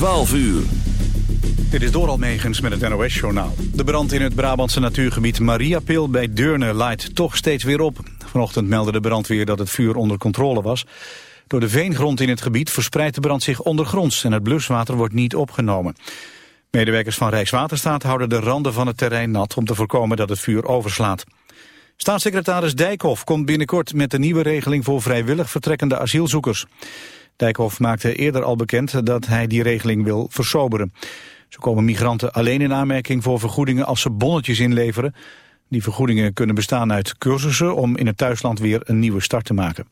12 uur. Dit is Doral Megens met het NOS-journaal. De brand in het Brabantse natuurgebied Mariapil bij Deurne laait toch steeds weer op. Vanochtend meldde de brandweer dat het vuur onder controle was. Door de veengrond in het gebied verspreidt de brand zich ondergronds... en het bluswater wordt niet opgenomen. Medewerkers van Rijkswaterstaat houden de randen van het terrein nat... om te voorkomen dat het vuur overslaat. Staatssecretaris Dijkhoff komt binnenkort met de nieuwe regeling... voor vrijwillig vertrekkende asielzoekers. Dijkhoff maakte eerder al bekend dat hij die regeling wil versoberen. Zo komen migranten alleen in aanmerking voor vergoedingen als ze bonnetjes inleveren. Die vergoedingen kunnen bestaan uit cursussen om in het thuisland weer een nieuwe start te maken.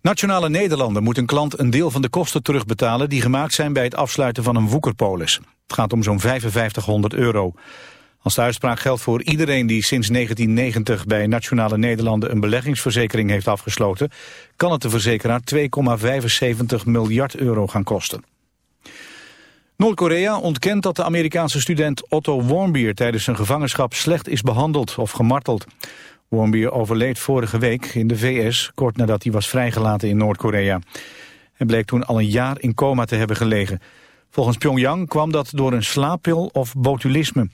Nationale Nederlanden moet een klant een deel van de kosten terugbetalen die gemaakt zijn bij het afsluiten van een woekerpolis. Het gaat om zo'n 5500 euro. Als de uitspraak geldt voor iedereen die sinds 1990 bij Nationale Nederlanden een beleggingsverzekering heeft afgesloten, kan het de verzekeraar 2,75 miljard euro gaan kosten. Noord-Korea ontkent dat de Amerikaanse student Otto Warmbier tijdens zijn gevangenschap slecht is behandeld of gemarteld. Warmbier overleed vorige week in de VS, kort nadat hij was vrijgelaten in Noord-Korea. Hij bleek toen al een jaar in coma te hebben gelegen. Volgens Pyongyang kwam dat door een slaappil of botulisme.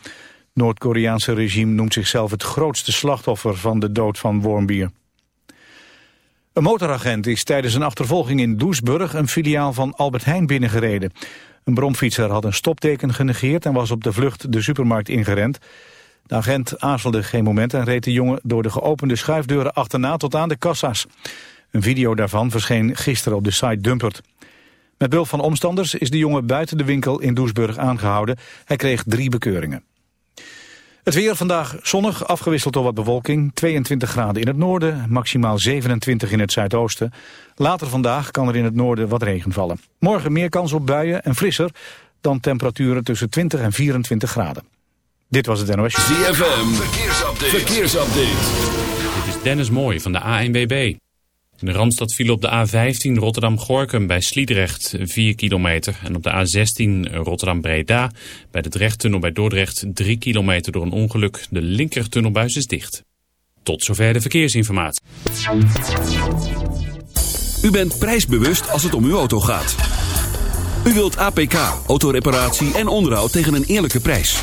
Noord-Koreaanse regime noemt zichzelf het grootste slachtoffer van de dood van Wormbier. Een motoragent is tijdens een achtervolging in Doesburg een filiaal van Albert Heijn binnengereden. Een bromfietser had een stopteken genegeerd en was op de vlucht de supermarkt ingerend. De agent aarzelde geen moment en reed de jongen door de geopende schuifdeuren achterna tot aan de kassa's. Een video daarvan verscheen gisteren op de site Dumpert. Met behulp van omstanders is de jongen buiten de winkel in Doesburg aangehouden. Hij kreeg drie bekeuringen. Het weer vandaag zonnig, afgewisseld door wat bewolking. 22 graden in het noorden, maximaal 27 in het zuidoosten. Later vandaag kan er in het noorden wat regen vallen. Morgen meer kans op buien en frisser dan temperaturen tussen 20 en 24 graden. Dit was het NOS. ZFM, verkeersupdate. verkeersupdate. Dit is Dennis Mooij van de ANWB. In de Randstad viel op de A15 Rotterdam-Gorkum bij Sliedrecht 4 kilometer. En op de A16 Rotterdam-Breda bij de Drechttunnel bij Dordrecht 3 kilometer door een ongeluk. De linkertunnelbuis is dicht. Tot zover de verkeersinformatie. U bent prijsbewust als het om uw auto gaat. U wilt APK, autoreparatie en onderhoud tegen een eerlijke prijs.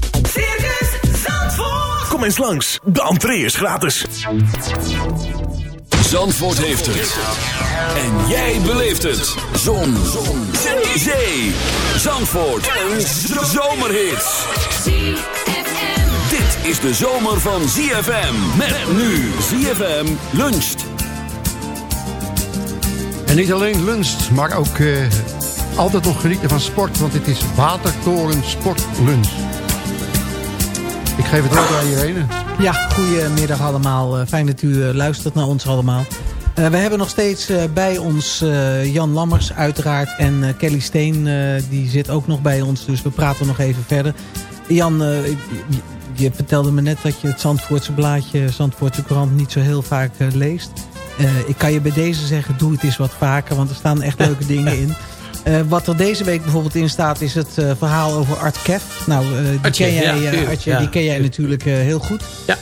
Kom eens langs, de entree is gratis. Zandvoort heeft het. En jij beleeft het. Zon. Zon. Zee. Zandvoort. Een zomerhit. Dit is de zomer van ZFM. Met nu ZFM luncht. En niet alleen lunch, maar ook eh, altijd nog genieten van sport. Want dit is Watertoren Sportlunch. Geef het woord aan Irene. Ja, goedemiddag allemaal. Eh, Fijn dat u eh, luistert naar ons allemaal. Eh, we hebben nog steeds bij ons Jan Lammers uiteraard. En Kelly Steen, die zit ook nog bij ons. Dus we praten nog even verder. Jan, je, vertelde me net dat je het Zandvoortse blaadje... Zandvoortse krant niet zo heel vaak leest. Ik kan je bij deze zeggen, doe het eens wat vaker. Want er staan echt leuke dingen in. Eh, wat er deze week bijvoorbeeld in staat is het eh, verhaal over Art Kev. Nou, eh, die, Artje, ken jij, ja, Artje, ja. die ken jij natuurlijk heel goed. Ja.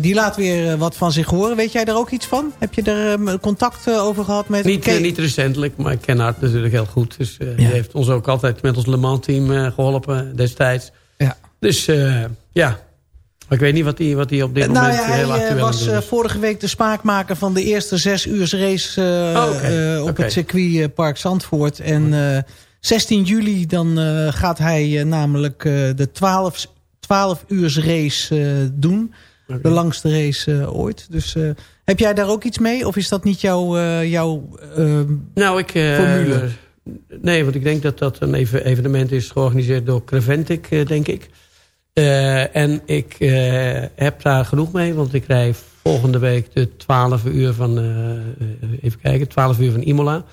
Die laat weer wat van zich horen. Weet jij daar ook iets van? Heb je er eh, contact over gehad met Niet, niet recentelijk, maar ik ken Art natuurlijk heel goed. Dus Ja. die heeft ons ook altijd met ons Le Mans team eh, geholpen destijds. Ja. Dus ja, ik weet niet wat hij wat die op dit Eh, nou moment ja, heel hij eh, actueel was aan eh, vorige week de smaakmaker van de eerste zes uur race eh, Oh, eh, op het circuit eh, Park Zandvoort. En eh, 16 juli dan eh, gaat hij eh, namelijk eh, de 12, 12 uur race eh, doen. De langste race eh, ooit. Dus eh, heb jij daar ook iets mee? Of is dat niet jouw... eh, jouw eh, Nou, ik... eh, Formule. Nee, want ik denk dat dat een even- evenement is georganiseerd door Creventic, eh, denk ik. Eh, en ik eh, heb daar genoeg mee, want ik rij volgende week de 12 uur van... eh, even kijken, 12 uur van Imola,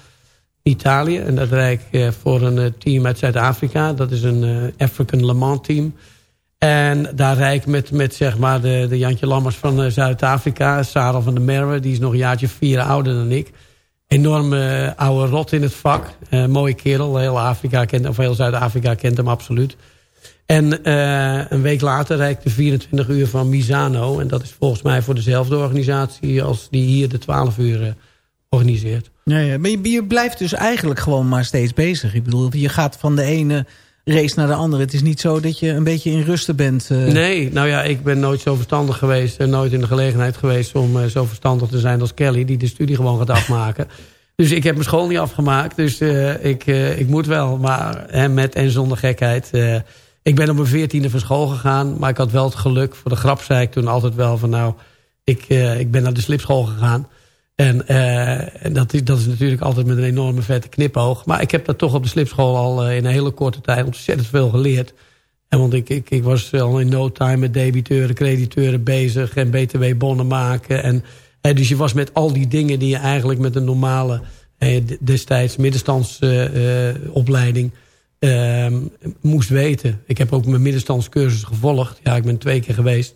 Italië. En dat rijd ik voor een team uit Zuid-Afrika. Dat is een African Le Mans team. En daar rijd ik met, met zeg maar de, de Jantje Lammers van Zuid-Afrika. Sarah van der Merwe, die is nog een jaartje vier ouder dan ik. Enorm eh, oude rot in het vak. Mooie kerel, heel, Afrika kent, of heel Zuid-Afrika kent hem absoluut. En eh, een week later ik de 24 uur van Misano. En dat is volgens mij voor dezelfde organisatie als die hier de 12 uur eh, organiseert. ja, ja. Maar je, je blijft dus eigenlijk gewoon maar steeds bezig. Ik bedoel, je gaat van de ene race naar de andere. Het is niet zo dat je een beetje in rusten bent. eh. Nee, nou ja, ik ben nooit zo verstandig geweest... en nooit in de gelegenheid geweest om zo verstandig te zijn als Kelly... die de studie gewoon gaat afmaken. Dus ik heb mijn school niet afgemaakt. Dus ik, ik moet wel, maar hè, met en zonder gekheid. Ik ben op mijn veertiende van school gegaan... maar ik had wel het geluk, voor de grap zei ik toen altijd wel van... nou, ik, eh, ik ben naar de slipschool gegaan... En, eh, en dat, is, dat is natuurlijk altijd met een enorme vette knipoog. Maar ik heb daar toch op de slipschool al eh, in een hele korte tijd ontzettend veel geleerd. En want ik, ik, ik was al in no time met debiteuren, crediteuren bezig en btw-bonnen maken. En, dus je was met al die dingen die je eigenlijk met een normale destijds middenstandsopleiding ehm, moest weten. Ik heb ook mijn middenstandscursus gevolgd. Ja, ik ben twee keer geweest.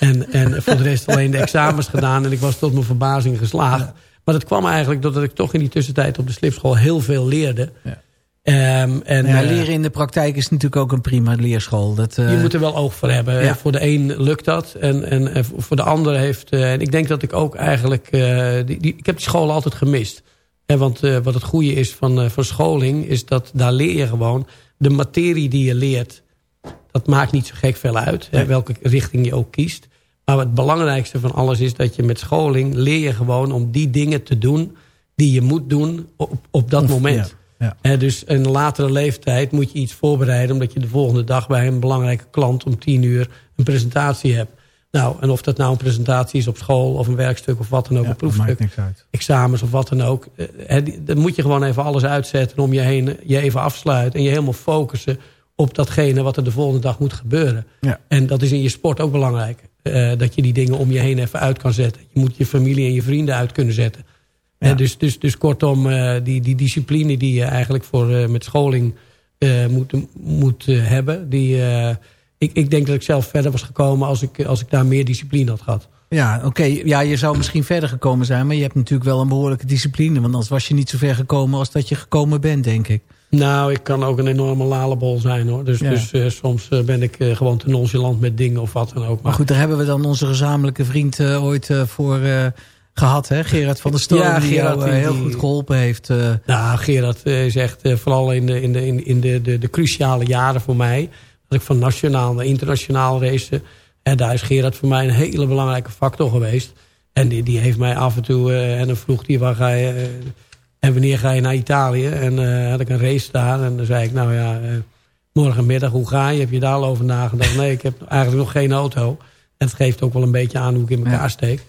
En, en voor de rest alleen de examens gedaan. En ik was tot mijn verbazing geslaagd. Maar dat kwam eigenlijk doordat ik toch in die tussentijd op de slipschool heel veel leerde. Ja. Ehm, en, ja, eh, leren in de praktijk is natuurlijk ook een prima leerschool. Dat, eh, je moet er wel oog voor hebben. ja. Voor de een lukt dat. En, en, en voor de ander heeft... eh, en ik denk dat ik ook eigenlijk... die, die, ik heb die school altijd gemist. En want eh, wat het goede is van, eh, van scholing... is dat daar leer je gewoon... de materie die je leert... dat maakt niet zo gek veel uit. Hè, welke richting je ook kiest. Maar het belangrijkste van alles is dat je met scholing... leer je gewoon om die dingen te doen... die je moet doen op, op dat moment. ja. Dus in een latere leeftijd moet je iets voorbereiden... omdat je de volgende dag bij een belangrijke klant om tien uur een presentatie hebt. Nou, en of dat nou een presentatie is op school of een werkstuk of wat dan ook, Ja, een proefstuk, maakt niks uit. examens of wat dan ook. eh, Dan moet je gewoon even alles uitzetten om je heen, je even afsluiten en je helemaal focussen op datgene wat er de volgende dag moet gebeuren. Ja. En dat is in je sport ook belangrijk. eh, dat je die dingen om je heen even uit kan zetten. Je moet je familie en je vrienden uit kunnen zetten. Ja. Dus, dus, dus kortom, eh, die, die discipline die je eigenlijk voor, met scholing moet, moet hebben. Die, ik, ik denk dat ik zelf verder was gekomen als ik, als ik daar meer discipline had gehad. Ja, oké. Ja, je zou misschien verder gekomen zijn, maar je hebt natuurlijk wel een behoorlijke discipline. Want anders was je niet zo ver gekomen als dat je gekomen bent, denk ik. Nou, ik kan ook een enorme lalebol zijn hoor. Dus, Ja. dus eh, soms eh, ben ik eh, gewoon te nonchalant met dingen of wat dan ook. Maar goed, daar hebben we dan onze gezamenlijke vriend ooit voor eh, gehad, hè? Gerard van der Stoom, Ja, die Gerard, jou die- heel goed geholpen heeft. Nou, Gerard is echt vooral in, de, in, de, in, in de, de, de cruciale jaren voor mij. Ik van nationaal naar internationaal race. En daar is Gerard voor mij een hele belangrijke factor geweest. En die, die heeft mij af en toe... eh, en dan vroeg hij, waar ga je... eh, en wanneer ga je naar Italië? En eh, had ik een race daar. En dan zei ik, nou ja... morgenmiddag, hoe ga je? Heb je daar al over nagedacht? Nee, ik heb eigenlijk nog geen auto. En het geeft ook wel een beetje aan hoe ik in elkaar Ja. steek. En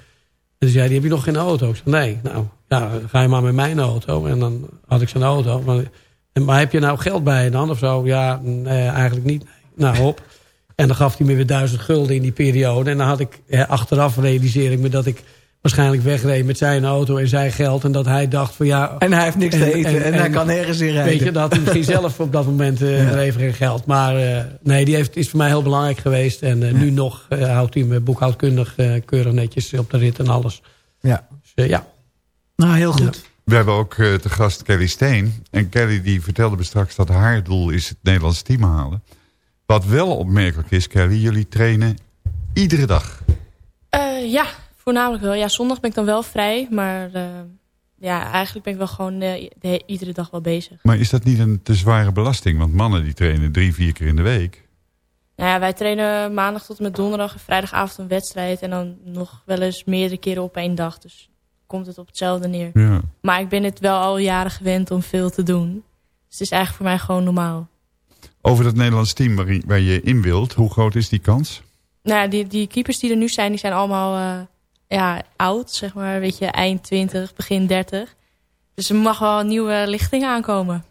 toen zei hij, heb je nog geen auto? Ik zei, nee. Nou, ja, ga je maar met mijn auto. En dan had ik zijn auto. Maar, maar heb je nou geld bij je dan of zo? Ja, nee, eigenlijk niet. Nou, hop. En dan gaf hij me weer duizend gulden in die periode. En dan had ik, achteraf realiseer ik me dat ik waarschijnlijk wegreed met zijn auto en zijn geld. En dat hij dacht van ja... En hij heeft niks te eten en, hij kan nergens in rijden. Weet je, dat had hij misschien zelf op dat moment eh even geen geld. Maar eh, nee, die heeft, is voor mij heel belangrijk geweest. En eh, nu nog eh, houdt hij me boekhoudkundig eh, keurig netjes op de rit en alles. Ja. Dus eh, ja. Nou, heel goed. We hebben ook uh, te gast Kelly Steen. En Kelly die vertelde me straks dat haar doel is het Nederlands team halen. Wat wel opmerkelijk is, Kelly, jullie trainen iedere dag. Uh, ja, voornamelijk wel. Ja, zondag ben ik dan wel vrij, maar uh, ja, eigenlijk ben ik wel gewoon de, de, iedere dag wel bezig. Maar is dat niet een te zware belasting? Want mannen die trainen drie, vier keer in de week. Nou ja, wij trainen maandag tot en met donderdag en vrijdagavond een wedstrijd. En dan nog wel eens meerdere keren op één dag. Dus komt het op hetzelfde neer. Ja. Maar ik ben het wel al jaren gewend om veel te doen. Dus het is eigenlijk voor mij gewoon normaal. Over dat Nederlands team waar, waar je in wilt, hoe groot is die kans? Nou ja, die, die keepers die er nu zijn, die zijn allemaal uh, ja, oud. Zeg maar, weet je, eind 20, begin 30. Dus er mag wel een nieuwe lichting aankomen.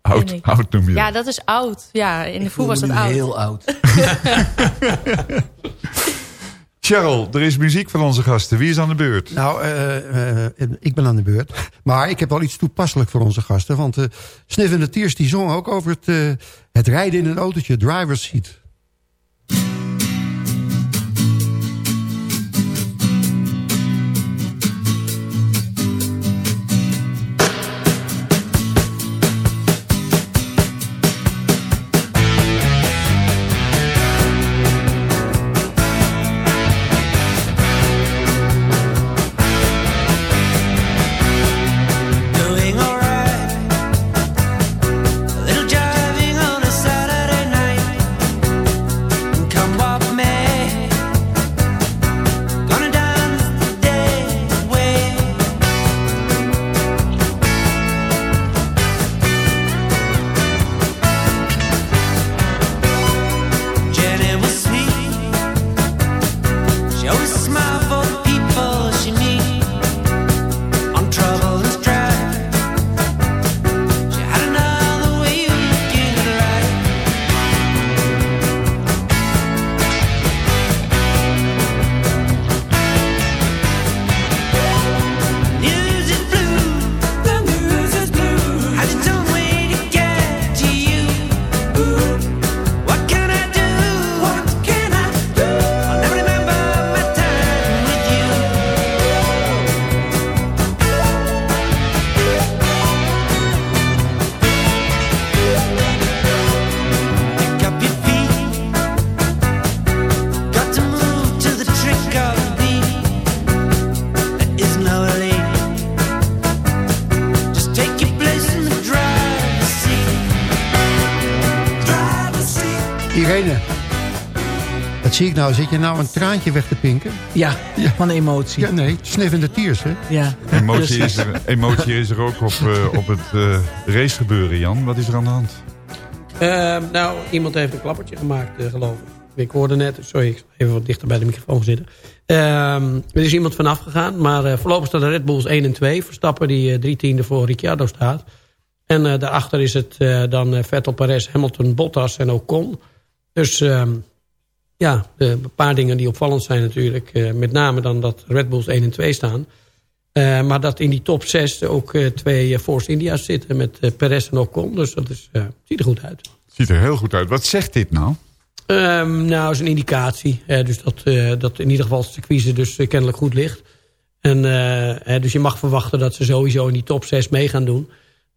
Oud, oud noem je Ja, dat is oud. Ja, in de voer was dat oud. heel oud. Cheryl, er is muziek van onze gasten. Wie is aan de beurt? Nou, uh, uh, ik ben aan de beurt. Maar ik heb wel iets toepasselijk voor onze gasten. Want uh, Sniff en de Tiers die zong ook over het, het rijden in een autootje, driver's seat. Nou? Zit je nou een traantje weg te pinken? Ja, ja. van emotie. Ja, nee, sniffende tiers, hè? Ja. Emotie is er, emotie is er ook op, uh, op het uh, racegebeuren, Jan. Wat is er aan de hand? Uh, nou, iemand heeft een klappertje gemaakt, uh, geloof ik. Ik hoorde net, sorry, ik even wat dichter bij de microfoon zitten. Ehm, er is iemand vanaf gegaan, maar voorlopig staat de Red Bulls 1 en 2. Verstappen die drie tiende voor Ricciardo staat. En daarachter is het dan Vettel, Perez, Hamilton, Bottas en Ocon. Dus ehm, ja, een paar dingen die opvallend zijn natuurlijk. Uh, met name dan dat Red Bulls 1 en 2 staan. Uh, maar dat in die top 6 ook uh, twee Force India's zitten met Perez en Ocon. Dus dat is, ziet er goed uit. Ziet er heel goed uit. Wat zegt dit nou? Um, nou, is een indicatie. dus dat, dat in ieder geval het circuit dus kennelijk goed ligt. En, dus je mag verwachten dat ze sowieso in die top 6 mee gaan doen.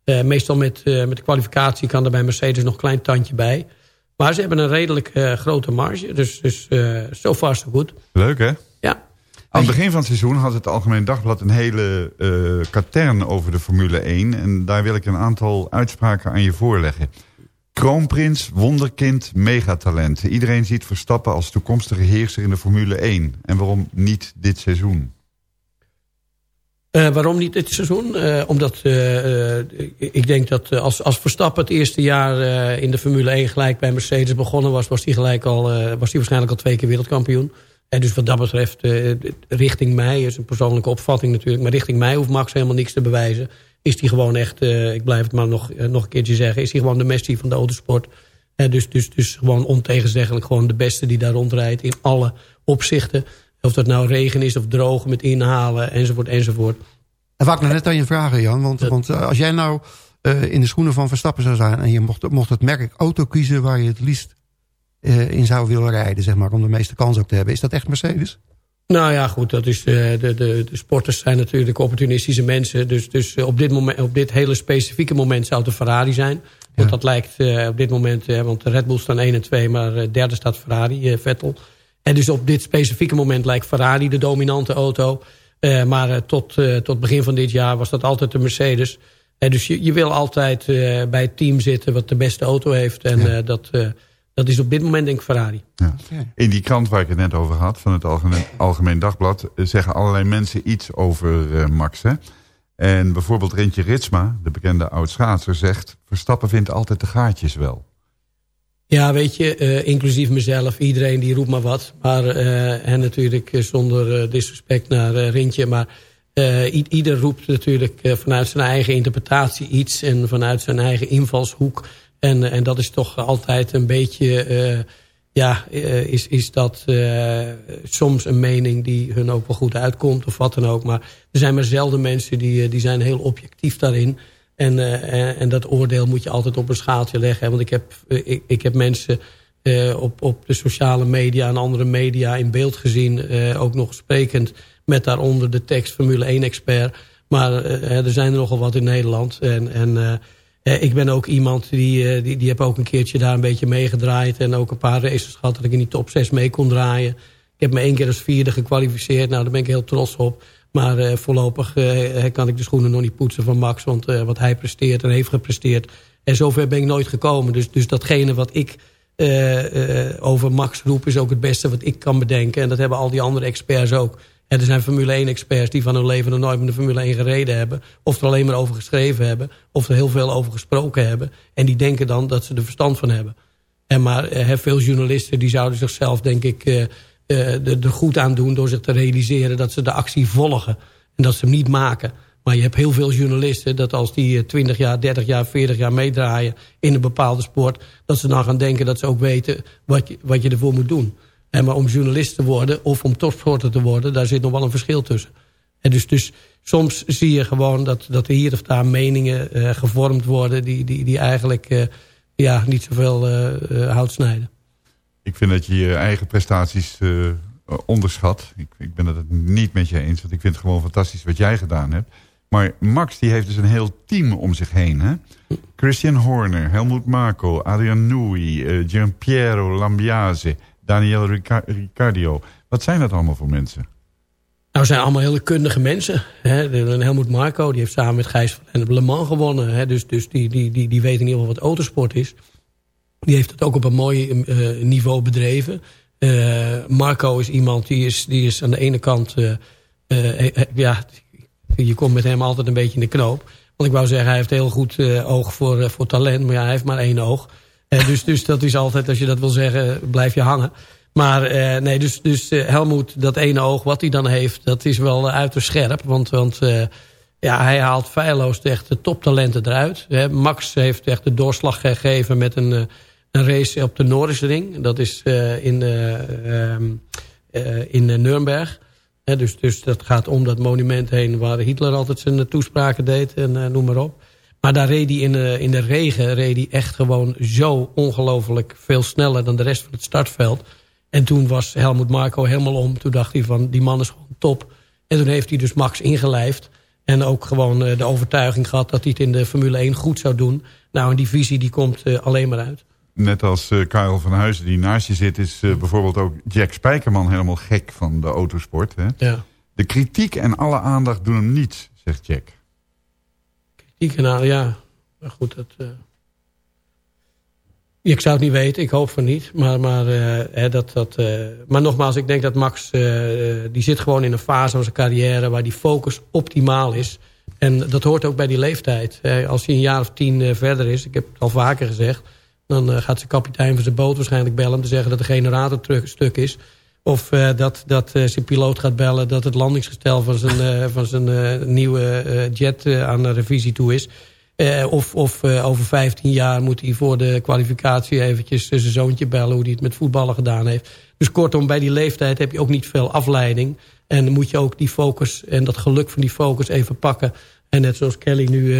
meestal met, met de kwalificatie kan er bij Mercedes nog een klein tandje bij. Maar ze hebben een redelijk uh, grote marge. Dus, dus uh, so far so good. Leuk hè? Ja. Aan het begin van het seizoen had het Algemeen Dagblad een hele uh, katern over de Formule 1. En daar wil ik een aantal uitspraken aan je voorleggen. Kroonprins, wonderkind, megatalent. Iedereen ziet Verstappen als toekomstige heerser in de Formule 1. En waarom niet dit seizoen? Uh, waarom niet dit seizoen? Uh, omdat uh, ik denk dat als, als Verstappen het eerste jaar in de Formule 1 gelijk bij Mercedes begonnen was, was hij gelijk al, was hij waarschijnlijk al twee keer wereldkampioen. En dus wat dat betreft, richting mij, is een persoonlijke opvatting natuurlijk, maar richting mij hoeft Max helemaal niks te bewijzen. Is hij gewoon echt, ik blijf het maar nog, nog een keertje zeggen, is hij gewoon de Messi van de autosport. dus, dus, dus gewoon ontegenzeggelijk gewoon de beste die daar rondrijdt in alle opzichten. Of dat nou regen is of droog met inhalen enzovoort enzovoort. En wou ik nou net aan je vragen Jan. Want, want uh, als jij nou uh, in de schoenen van Verstappen zou zijn... en je mocht, mocht het merk auto kiezen waar je het liefst uh, in zou willen rijden... Zeg maar, om de meeste kans ook te hebben. Is dat echt Mercedes? Nou ja, goed, dat is, uh, de, de, de sporters zijn natuurlijk opportunistische mensen. Dus, dus uh, op, dit moment, op dit hele specifieke moment zou het een Ferrari zijn. Want dat lijkt uh, op dit moment, want de Red Bull staan 1 en 2, maar derde staat Ferrari, Vettel. En dus op dit specifieke moment lijkt Ferrari de dominante auto. maar tot, tot begin van dit jaar was dat altijd de Mercedes. dus je, je wil altijd bij het team zitten wat de beste auto heeft. En ja. dat dat is op dit moment denk ik Ferrari. Ja. In die krant waar ik het net over had, van het Algemeen, Algemeen Dagblad... Eh, zeggen allerlei mensen iets over uh, Max. Hè? En bijvoorbeeld Rintje Ritsma, de bekende oud-schaatser, zegt... Verstappen vindt altijd de gaatjes wel. Ja, weet je, uh, inclusief mezelf, iedereen die roept maar wat. Maar, en natuurlijk zonder disrespect naar Rintje, maar... ieder roept natuurlijk vanuit zijn eigen interpretatie iets... en vanuit zijn eigen invalshoek en, en dat is toch altijd een beetje... Ja, is, is dat soms een mening die hun ook wel goed uitkomt of wat dan ook. Maar er zijn maar zelden mensen die, die zijn heel objectief daarin. En, en, en dat oordeel moet je altijd op een schaaltje leggen. Want ik heb, ik, ik heb mensen op, op de sociale media en andere media in beeld gezien. ook nog sprekend met daaronder de tekst Formule 1 expert. Maar er zijn er nogal wat in Nederland. En... en eh, ik ben ook iemand die, die, die heb ook een keertje daar een beetje meegedraaid. En ook een paar races gehad dat ik in die top 6 mee kon draaien. Ik heb me één keer als vierde gekwalificeerd. Nou, daar ben ik heel trots op. Maar uh, voorlopig kan ik de schoenen nog niet poetsen van Max. Want wat hij presteert en heeft gepresteerd. En zover ben ik nooit gekomen. Dus, dus datgene wat ik over Max roep is ook het beste wat ik kan bedenken. En dat hebben al die andere experts ook. En er zijn Formule 1 experts die van hun leven nog nooit met de Formule 1 gereden hebben. Of er alleen maar over geschreven hebben. Of er heel veel over gesproken hebben. En die denken dan dat ze er verstand van hebben. En maar veel journalisten die zouden zichzelf denk ik er goed aan doen... door zich te realiseren dat ze de actie volgen. En dat ze hem niet maken. Maar je hebt heel veel journalisten dat als die 20 jaar, 30 jaar, 40 jaar meedraaien... in een bepaalde sport, dat ze dan gaan denken dat ze ook weten wat je, wat je ervoor moet doen. En maar om journalist te worden of om topsporter te worden... daar zit nog wel een verschil tussen. En dus, dus soms zie je gewoon dat, dat er hier of daar meningen uh, gevormd worden... die, die, die eigenlijk ja, niet zoveel uh, hout snijden. Ik vind dat je je eigen prestaties onderschat. Ik, ik ben het niet met je eens, want ik vind het gewoon fantastisch wat jij gedaan hebt. Maar Max die heeft dus een heel team om zich heen. Hè? Christian Horner, Helmut Marko, Adrian Newey, Gianpiero Lambiase... Daniel Riccardio. Wat zijn dat allemaal voor mensen? Nou, zijn allemaal hele kundige mensen. Hè. Helmoet Marco, die heeft samen met Gijs van Le Mans gewonnen. Hè. Dus, dus die, die, die, die weet in ieder geval wat autosport is. Die heeft het ook op een mooi uh, niveau bedreven. Uh, Marco is iemand die is, die is aan de ene kant... Uh, ja, je komt met hem altijd een beetje in de knoop. Want ik wou zeggen, hij heeft heel goed oog voor, voor talent. Maar ja, hij heeft maar één oog. Dus, dus dat is altijd, als je dat wil zeggen, blijf je hangen. Maar nee, dus, dus Helmoet, dat ene oog wat hij dan heeft, dat is wel uiterst scherp. Want, want ja, hij haalt feilloos echt de toptalenten eruit. Max heeft echt de doorslag gegeven met een, een race op de Norrisring. Dat is in, ehm, in Nuremberg. dus, dus dat gaat om dat monument heen waar Hitler altijd zijn toespraken deed en noem maar op. Maar daar reed hij in in de regen reed hij echt gewoon zo ongelooflijk veel sneller dan de rest van het startveld. En toen was Helmut Marco helemaal om. Toen dacht hij van die man is gewoon top. En toen heeft hij dus Max ingelijfd. En ook gewoon eh, de overtuiging gehad dat hij het in de Formule 1 goed zou doen. Nou, en die visie die komt alleen maar uit. Net als uh, Karel van Huizen die naast je zit... is uh, bijvoorbeeld ook Jack Spijkerman helemaal gek van de autosport. Hè? Ja. De kritiek en alle aandacht doen hem niets, zegt Jack. Kanaal, ja. Maar goed, dat... Uh... Ik zou het niet weten, ik hoop van niet. Maar, maar, hè, dat, dat, maar nogmaals, ik denk dat Max... die zit gewoon in een fase van zijn carrière... waar die focus optimaal is. En dat hoort ook bij die leeftijd. Als hij een jaar of tien verder is... ik heb het al vaker gezegd... dan gaat zijn kapitein van zijn boot waarschijnlijk bellen... om te zeggen dat de generator stuk is... Of uh, dat, dat uh, zijn piloot gaat bellen dat het landingsgestel van zijn, van zijn nieuwe jet aan revisie toe is. of of over 15 jaar moet hij voor de kwalificatie eventjes zijn zoontje bellen hoe hij het met voetballen gedaan heeft. Dus kortom, bij die leeftijd heb je ook niet veel afleiding. En dan moet je ook die focus en dat geluk van die focus even pakken. En net zoals Kelly nu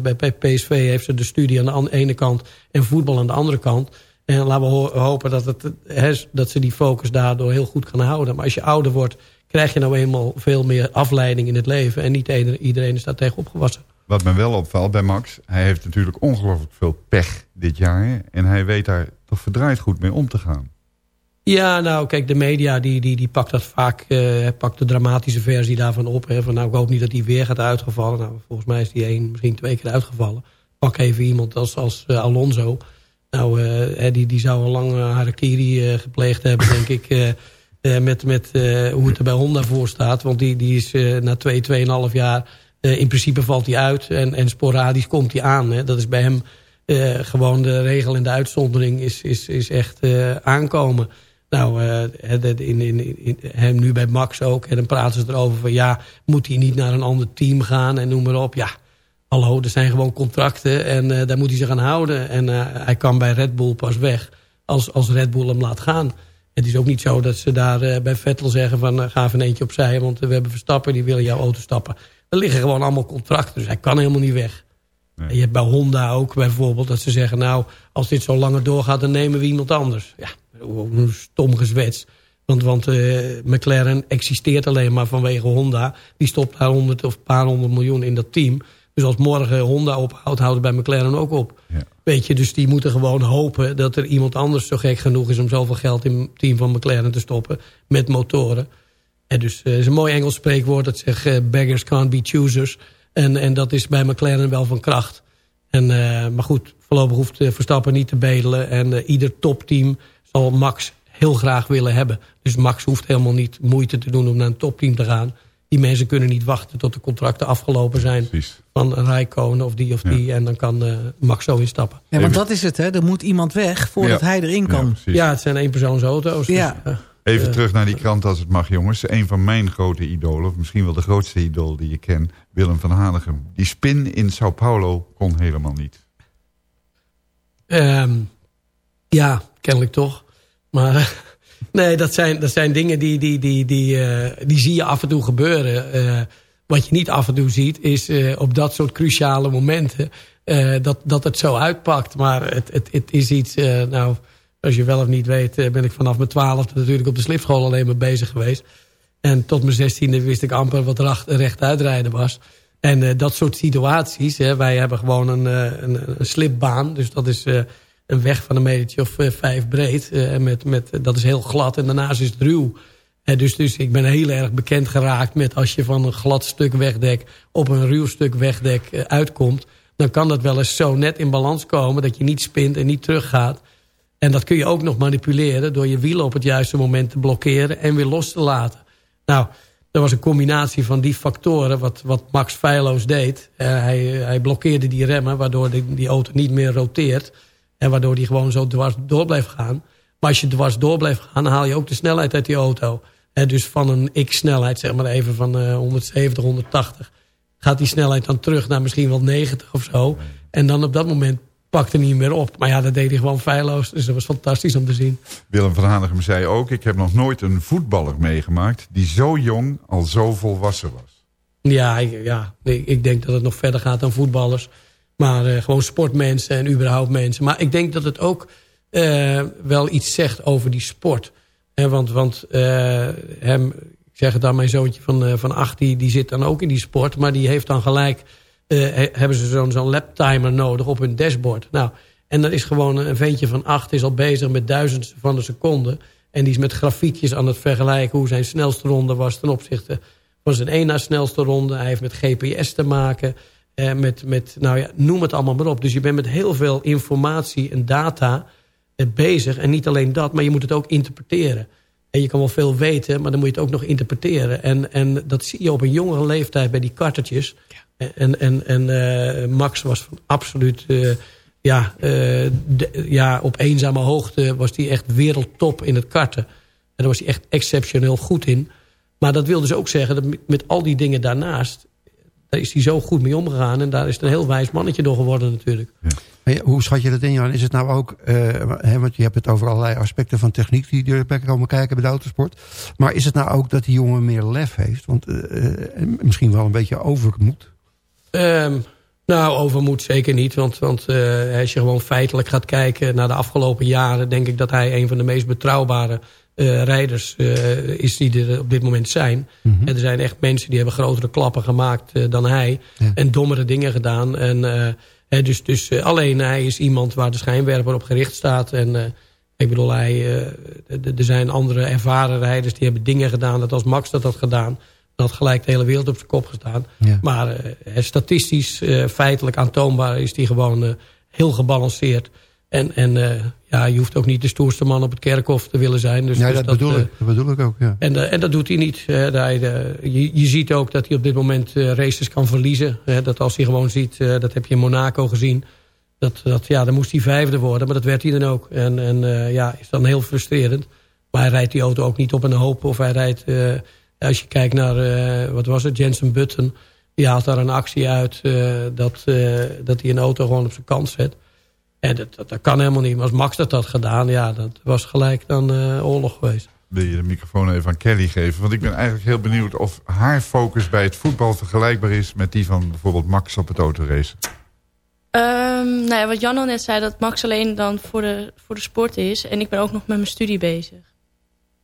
bij, bij PSV heeft ze de studie aan de ene kant en voetbal aan de andere kant. En laten we hopen dat, het, dat ze die focus daardoor heel goed gaan houden. Maar als je ouder wordt, krijg je nou eenmaal veel meer afleiding in het leven. En niet iedereen is daar tegen opgewassen. Wat me wel opvalt bij Max, hij heeft natuurlijk ongelooflijk veel pech dit jaar. En hij weet daar toch verdraaid goed mee om te gaan. Ja, nou kijk, de media die, die, die pakt dat vaak, uh, pakt de dramatische versie daarvan op. Hè, van nou, ik hoop niet dat hij weer gaat uitgevallen. Nou, volgens mij is die één, misschien twee keer uitgevallen. Pak even iemand als, als uh, Alonso. Nou, uh, die, die zou al lang harakiri gepleegd hebben, denk ik. met met hoe het er bij Honda voor staat. Want die, die is na twee, tweeënhalf jaar... in principe valt hij uit en, en sporadisch komt hij aan. Hè. Dat is bij hem gewoon de regel en de uitzondering is, is, is echt aankomen. Nou, uh, in, in, in, hem nu bij Max ook. En dan praten ze erover van ja, moet hij niet naar een ander team gaan en noem maar op. Ja, hallo, er zijn gewoon contracten en uh, daar moet hij zich aan houden. En uh, hij kan bij Red Bull pas weg als, als Red Bull hem laat gaan. Het is ook niet zo dat ze daar bij Vettel zeggen van ga even eentje opzij. Want we hebben Verstappen, die willen jouw auto stappen. Er liggen gewoon allemaal contracten, dus hij kan helemaal niet weg. Nee. En je hebt bij Honda ook bijvoorbeeld dat ze zeggen... nou, als dit zo langer doorgaat, dan nemen we iemand anders. Ja, stom gezwets. Want, want uh, McLaren existeert alleen maar vanwege Honda. Die stopt daar honderd of paar honderd miljoen in dat team. Dus als morgen Honda ophoudt, houdt het bij McLaren ook op. Ja. Weet je, dus die moeten gewoon hopen dat er iemand anders zo gek genoeg is... om zoveel geld in het team van McLaren te stoppen met motoren. En dus uh, is een mooi Engels spreekwoord dat zegt... Uh, beggars can't be choosers. En, en dat is bij McLaren wel van kracht. En, maar goed, voorlopig hoeft Verstappen niet te bedelen. En ieder topteam zal Max heel graag willen hebben. Dus Max hoeft helemaal niet moeite te doen om naar een topteam te gaan. Die mensen kunnen niet wachten tot de contracten afgelopen zijn. Precies. Van Rijkonen of die of die. En dan kan uh, Max zo instappen. Ja, want dat is het. Hè? Er moet iemand weg voordat hij erin kan. Ja, ja, het zijn eenpersoonsauto's. Dus, ja. Uh, Even uh, terug naar die krant als het mag, jongens. Een van mijn grote idolen, of misschien wel de grootste idool die je kent... Willem van Hanegem. Die spin in Sao Paulo kon helemaal niet. Um, ja, kennelijk toch. Maar nee, dat zijn, dat zijn dingen die, die, die, die, uh, die zie je af en toe gebeuren. Uh, wat je niet af en toe ziet is uh, op dat soort cruciale momenten... dat, dat het zo uitpakt. Maar het, het, het is iets... nou, als je wel of niet weet ben ik vanaf mijn twaalfde natuurlijk op de slipschool alleen maar bezig geweest. En tot mijn zestiende wist ik amper wat recht, rechtuitrijden was. En dat soort situaties, hè, wij hebben gewoon een, een, een slipbaan. Dus dat is een weg van een metertje of uh, vijf breed. Uh, met, met, dat is heel glad en daarnaast is het ruw. Dus, dus ik ben heel erg bekend geraakt met als je van een glad stuk wegdek op een ruw stuk wegdek uitkomt. Dan kan dat wel eens zo net in balans komen dat je niet spint en niet teruggaat. En dat kun je ook nog manipuleren door je wielen op het juiste moment te blokkeren en weer los te laten. Nou, dat was een combinatie van die factoren wat, wat Max feilloos deed. hij, hij blokkeerde die remmen waardoor die, die auto niet meer roteert. En waardoor die gewoon zo dwars door blijft gaan. Maar als je dwars door blijft gaan, dan haal je ook de snelheid uit die auto. En dus van een x-snelheid, zeg maar even van uh, 170, 180... gaat die snelheid dan terug naar misschien wel 90 of zo. En dan op dat moment pakt hij niet meer op. Maar ja, dat deed hij gewoon feilloos. Dus dat was fantastisch om te zien. Willem van Hanegem zei ook... ik heb nog nooit een voetballer meegemaakt... die zo jong al zo volwassen was. Ja, ik, ja, ik denk dat het nog verder gaat dan voetballers... Maar uh, gewoon sportmensen en überhaupt mensen. Maar ik denk dat het ook uh, wel iets zegt over die sport. He, want want uh, hem, ik zeg het dan, mijn zoontje van, van acht... Die, die zit dan ook in die sport. Maar die heeft dan gelijk... hebben ze zo'n zo'n laptimer nodig op hun dashboard. Nou, en dan is gewoon een ventje van acht... is al bezig met duizendsten van de seconde... En die is met grafiekjes aan het vergelijken... hoe zijn snelste ronde was ten opzichte van zijn één na snelste ronde. Hij heeft met GPS te maken... Eh, met, met, nou ja, noem het allemaal maar op. Dus je bent met heel veel informatie en data eh, bezig. En niet alleen dat, maar je moet het ook interpreteren. En je kan wel veel weten, maar dan moet je het ook nog interpreteren. En, en dat zie je op een jongere leeftijd bij die kartertjes. Ja. En, en, en uh, Max was absoluut... Uh, ja, de, ja, op eenzame hoogte was hij echt wereldtop in het karten. En daar was hij echt exceptioneel goed in. Maar dat wil dus ook zeggen dat met al die dingen daarnaast daar is hij zo goed mee omgegaan. En daar is het een heel wijs mannetje door geworden natuurlijk. Ja. hoe schat je dat in, Jan? Is het nou ook, uh, hè, want je hebt het over allerlei aspecten van techniek die erbij komen kijken bij de autosport. Maar is het nou ook dat die jongen meer lef heeft? Want uh, misschien wel een beetje overmoed? Um, nou, overmoed zeker niet. Want, want uh, als je gewoon feitelijk gaat kijken naar de afgelopen jaren... denk ik dat hij een van de meest betrouwbare eh, rijders eh, is die er op dit moment zijn. Mhm. En er zijn echt mensen die hebben grotere klappen gemaakt eh, dan hij. Ja. En dommere dingen gedaan. En, hè, dus dus alleen hij is iemand waar de schijnwerper op gericht staat. En ik bedoel, hij, er zijn andere ervaren rijders die hebben dingen gedaan. Dat als Max dat had gedaan, dan had gelijk de hele wereld op zijn kop gestaan. Ja. Maar statistisch, feitelijk aantoonbaar is die gewoon heel gebalanceerd. En, en ja, je hoeft ook niet de stoerste man op het kerkhof te willen zijn. Dus, ja, dus dat, bedoel eh, ik. Dat bedoel ik ook, ja. en, eh, en dat doet hij niet. hè. Hij, je, je ziet ook dat hij op dit moment eh, races kan verliezen. hè. Dat als hij gewoon ziet, dat heb je in Monaco gezien. Dat, dat, ja, dan moest hij vijfde worden, maar dat werd hij dan ook. En, en ja, is dan heel frustrerend. Maar hij rijdt die auto ook niet op een hoop. Of hij rijdt, als je kijkt naar, wat was het, Jensen Button. Die haalt daar een actie uit dat, dat hij een auto gewoon op zijn kant zet. En dat, dat, dat kan helemaal niet. Maar als Max dat had gedaan, ja, dat was gelijk dan eh, oorlog geweest. Wil je de microfoon even aan Kelly geven? Want ik ben eigenlijk heel benieuwd of haar focus bij het voetbal vergelijkbaar is... met die van bijvoorbeeld Max op het autoracen. Ehm, nou ja, wat Jan al net zei, dat Max alleen dan voor de, voor de sport is. En ik ben ook nog met mijn studie bezig.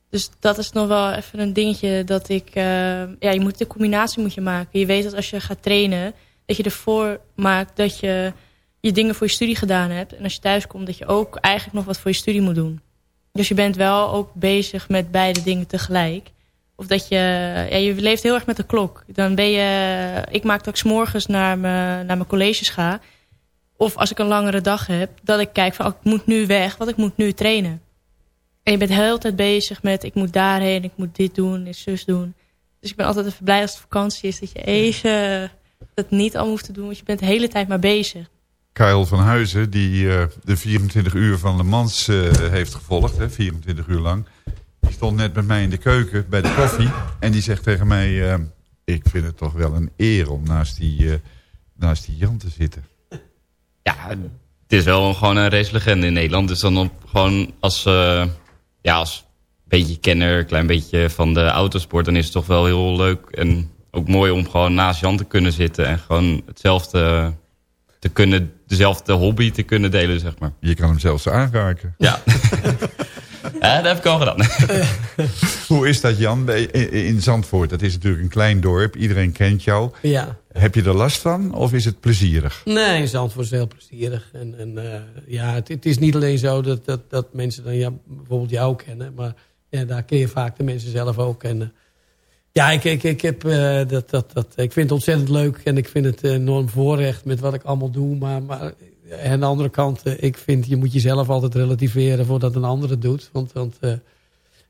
Dus dat is nog wel even een dingetje dat ik... eh, ja, je moet de combinatie moet je maken. Je weet dat als je gaat trainen, dat je ervoor maakt dat je je dingen voor je studie gedaan hebt. En als je thuis komt, dat je ook eigenlijk nog wat voor je studie moet doen. Dus je bent wel ook bezig met beide dingen tegelijk. Of dat je... Ja, je leeft heel erg met de klok. Dan ben je... Ik maak dat ik 's morgens naar mijn, naar mijn colleges ga. Of als ik een langere dag heb, dat ik kijk van... Oh, ik moet nu weg, want ik moet nu trainen. En je bent de hele tijd bezig met... ik moet daarheen, ik moet dit doen, dit zus doen. Dus ik ben altijd even blij als het vakantie is... dat je even dat niet al hoeft te doen... want je bent de hele tijd maar bezig. Kyle van Huizen, die eh, de 24 uur van Le Mans eh, heeft gevolgd, hè, 24 uur lang. Die stond net met mij in de keuken bij de koffie. En die zegt tegen mij, eh, ik vind het toch wel een eer om naast die, naast die Jan te zitten. Ja, het is wel gewoon een racelegende in Nederland. Dus dan op, gewoon als, ja, als beetje kenner, klein beetje van de autosport... dan is het toch wel heel leuk en ook mooi om gewoon naast Jan te kunnen zitten... en gewoon hetzelfde te kunnen, dezelfde hobby te kunnen delen, zeg maar. Je kan hem zelfs aanraken. Ja, ja dat heb ik al gedaan. Hoe is dat Jan in in Zandvoort? Dat is natuurlijk een klein dorp, iedereen kent jou. Ja. Heb je er last van of is het plezierig? Nee, Zandvoort is heel plezierig. En, en eh, ja, het, het is niet alleen zo dat, dat, dat mensen dan ja, bijvoorbeeld jou kennen. Maar ja, daar ken je vaak de mensen zelf ook. kennen. Ja, ik, ik, ik, heb, eh, dat, dat, dat, ik vind het ontzettend leuk. En ik vind het enorm voorrecht met wat ik allemaal doe. Maar, maar aan de andere kant, eh, ik vind je moet jezelf altijd relativeren voordat een ander het doet. Want, want eh,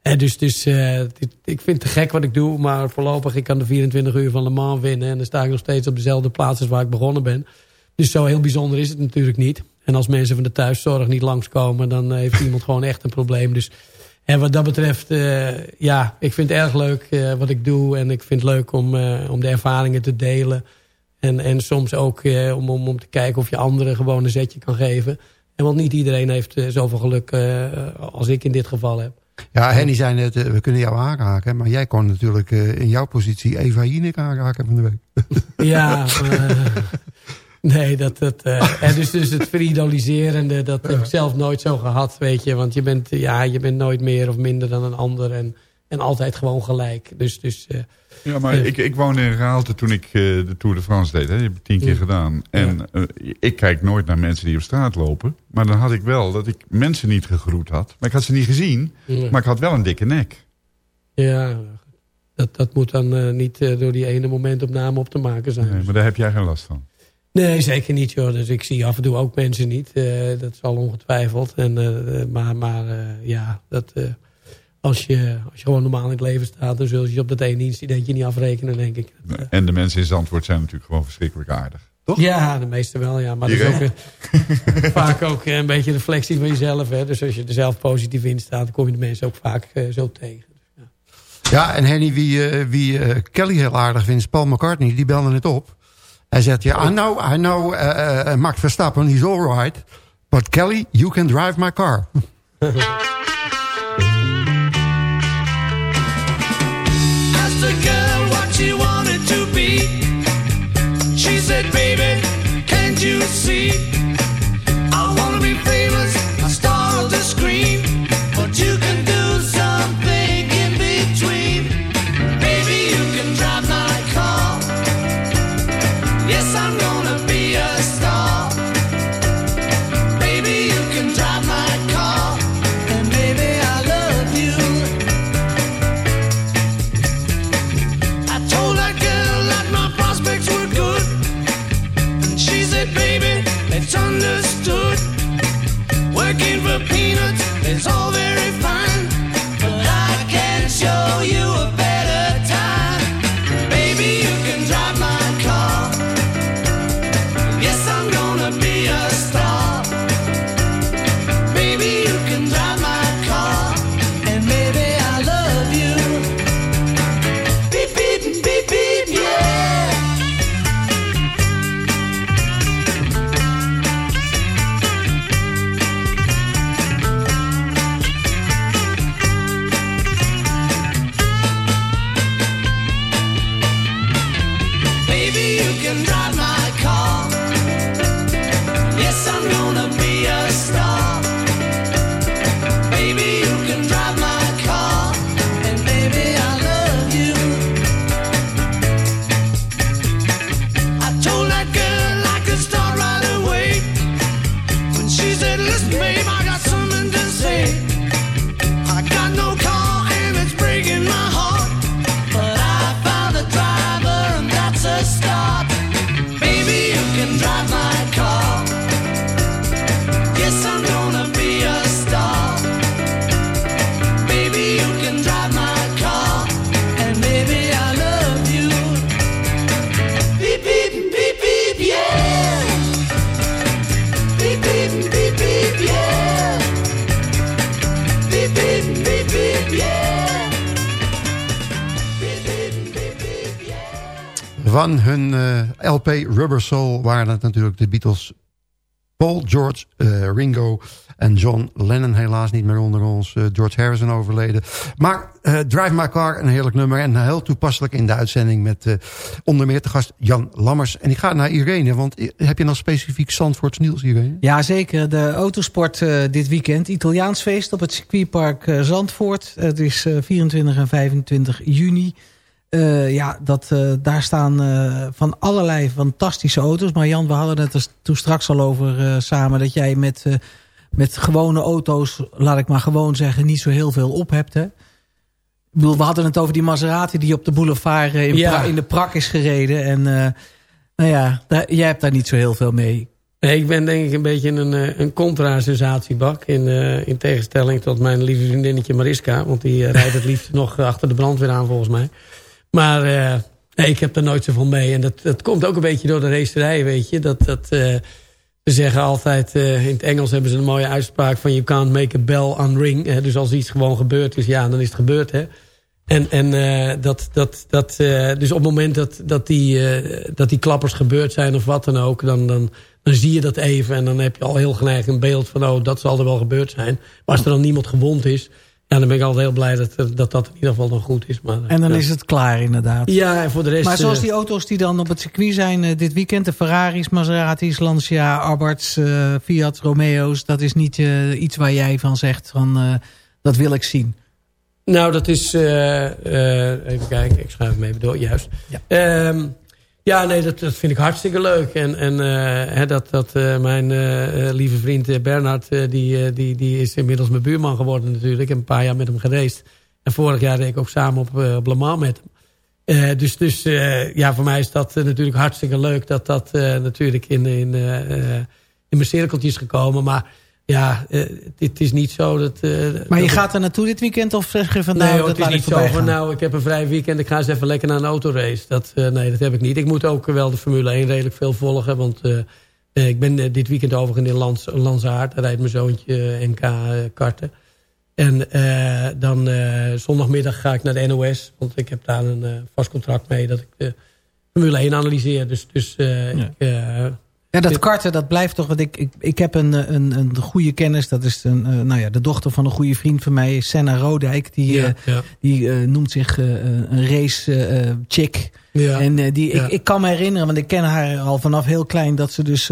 en dus, dus eh, ik vind het te gek wat ik doe. Maar voorlopig, ik kan de 24 uur van Le Mans winnen. En dan sta ik nog steeds op dezelfde plaats als waar ik begonnen ben. Dus zo heel bijzonder is het natuurlijk niet. En als mensen van de thuiszorg niet langskomen... dan eh, heeft iemand gewoon echt een probleem. Dus en wat dat betreft, eh, ja, ik vind het erg leuk eh, wat ik doe. En ik vind het leuk om, eh, om de ervaringen te delen. En, en soms ook om, om, om te kijken of je anderen gewoon een zetje kan geven. En want niet iedereen heeft zoveel geluk als ik in dit geval heb. Ja, Henny zei net, we kunnen jou aanraken. Maar jij kon natuurlijk in jouw positie Eva Jinek aanraken van de week. Ja, nee, dat, dat, eh, en dus, dus het veridoliserende, dat heb ik zelf nooit zo gehad, weet je. Want je bent, ja, je bent nooit meer of minder dan een ander en, en altijd gewoon gelijk. Dus, dus eh, Ja, maar ik, ik woonde in Raalte toen ik eh, de Tour de France deed. Hè. Die heb ik tien keer gedaan. En eh, ik kijk nooit naar mensen die op straat lopen. Maar dan had ik wel dat ik mensen niet gegroet had. Maar ik had ze niet gezien. Maar ik had wel een dikke nek. ja, dat, dat moet dan eh, niet eh, door die ene momentopname op te maken zijn. Nee, maar daar heb jij geen last van. Nee, zeker niet joh. Dus ik zie af en toe ook mensen niet. Eh, dat zal ongetwijfeld. En, eh, eh, maar maar eh, ja, dat, eh, als, je, als je gewoon normaal in het leven staat... dan zul je op dat ene incidentje niet afrekenen, denk ik. Dat, En de mensen in Zandvoort zijn natuurlijk gewoon verschrikkelijk aardig. Toch? Ja, de meeste wel, ja. Maar dat is ook, vaak ook een beetje reflectie van jezelf. Hè. Dus als je er zelf positief in staat... dan kom je de mensen ook vaak zo tegen. Ja, en Henny, wie, eh, wie eh, Kelly heel aardig vindt, is Paul McCartney. Die belde het op. Hij zegt, ja, I know, I know uh, Max Verstappen, he's all right. But Kelly, you can drive my car. Asked It's all very Soul waren het natuurlijk de Beatles... Paul, George, eh, Ringo en John Lennon helaas niet meer onder ons. eh, George Harrison overleden. Maar eh, Drive My Car, een heerlijk nummer. En heel toepasselijk in de uitzending met onder meer te gast Jan Lammers. En ik ga naar Irene, want heb je nog specifiek Zandvoorts nieuws, Irene? Ja, zeker. De autosport dit weekend. Italiaans feest op het circuitpark Zandvoort. Het is eh, 24 en 25 juni. Eh, ja, dat, eh, daar staan eh, van allerlei fantastische auto's. Maar Jan, we hadden het er toen straks al over samen... dat jij met, met gewone auto's, laat ik maar gewoon zeggen... niet zo heel veel op hebt, hè? Ik bedoel, we hadden het over die Maserati die op de boulevard in, Ja. In de prak is gereden. En nou ja, daar- jij hebt daar niet zo heel veel mee. Nee, ik ben denk ik een beetje een, een contra-sensatiebak. In, in tegenstelling tot mijn lieve vriendinnetje Mariska. Want die rijdt het liefst nog achter de brandweer aan volgens mij. Maar eh, nee, ik heb er nooit zoveel mee. En dat, dat komt ook een beetje door de racerij, weet je. Dat, dat, eh, ze zeggen altijd, eh, in het Engels hebben ze een mooie uitspraak van... you can't make a bell unring. Hè? Dus als iets gewoon gebeurd is, ja, dan is het gebeurd, hè. En, en dat, dat, dat, dus op het moment dat, dat, die, dat die klappers gebeurd zijn of wat dan ook... Dan, dan, dan zie je dat even en dan heb je al heel geneigd een beeld van... oh, dat zal er wel gebeurd zijn. Maar als er dan niemand gewond is... Ja, dan ben ik altijd heel blij dat dat, dat in ieder geval dan goed is. Maar, En dan ja. is het klaar inderdaad. Ja, en voor de rest... Maar zoals eh, die auto's die dan op het circuit zijn eh, dit weekend... de Ferraris, Maseratis, Lancia, Abarths, eh, Fiat, Romeo's... dat is niet eh, iets waar jij van zegt van eh, dat wil ik zien. Nou, dat is... eh, eh, even kijken, ik schrijf hem even door, juist. Ja, ja nee, dat, dat vind ik hartstikke leuk. En, en eh, dat, dat eh, mijn eh, lieve vriend Bernhard... die, die, die is inmiddels mijn buurman geworden natuurlijk. Ik een paar jaar met hem gereisd. En vorig jaar reed ik ook samen op, op Le Mans met hem. Dus dus ja, voor mij is dat natuurlijk hartstikke leuk... dat dat natuurlijk in, in, in mijn cirkeltje is gekomen. Maar ja, eh, het is niet zo dat... eh, Maar je dat- gaat er naartoe dit weekend of zeg je van Nee, nou, hoor, dat het is niet zo van nou, ik heb een vrij weekend, ik ga eens even lekker naar een autorace. Dat, eh, nee, dat heb ik niet. Ik moet ook wel de Formule 1 redelijk veel volgen, want eh, eh, ik ben dit weekend overigens in Lans, Lanzaard. Daar rijdt mijn zoontje eh, NK eh, karten. En eh, dan eh, zondagmiddag ga ik naar de NOS, want ik heb daar een eh, vast contract mee dat ik de Formule 1 analyseer. Dus, dus eh, ik, Ja, dat karten, dat blijft toch... Want ik, ik, ik heb een, eh, een, een goede kennis. Dat is een, eh, nou ja, de dochter van een goede vriend van mij, Senna Rodijk. Die, Ja, eh, die noemt zich een race chick. Ja. En die, ik, ik kan me herinneren, want ik ken haar al vanaf heel klein... dat ze dus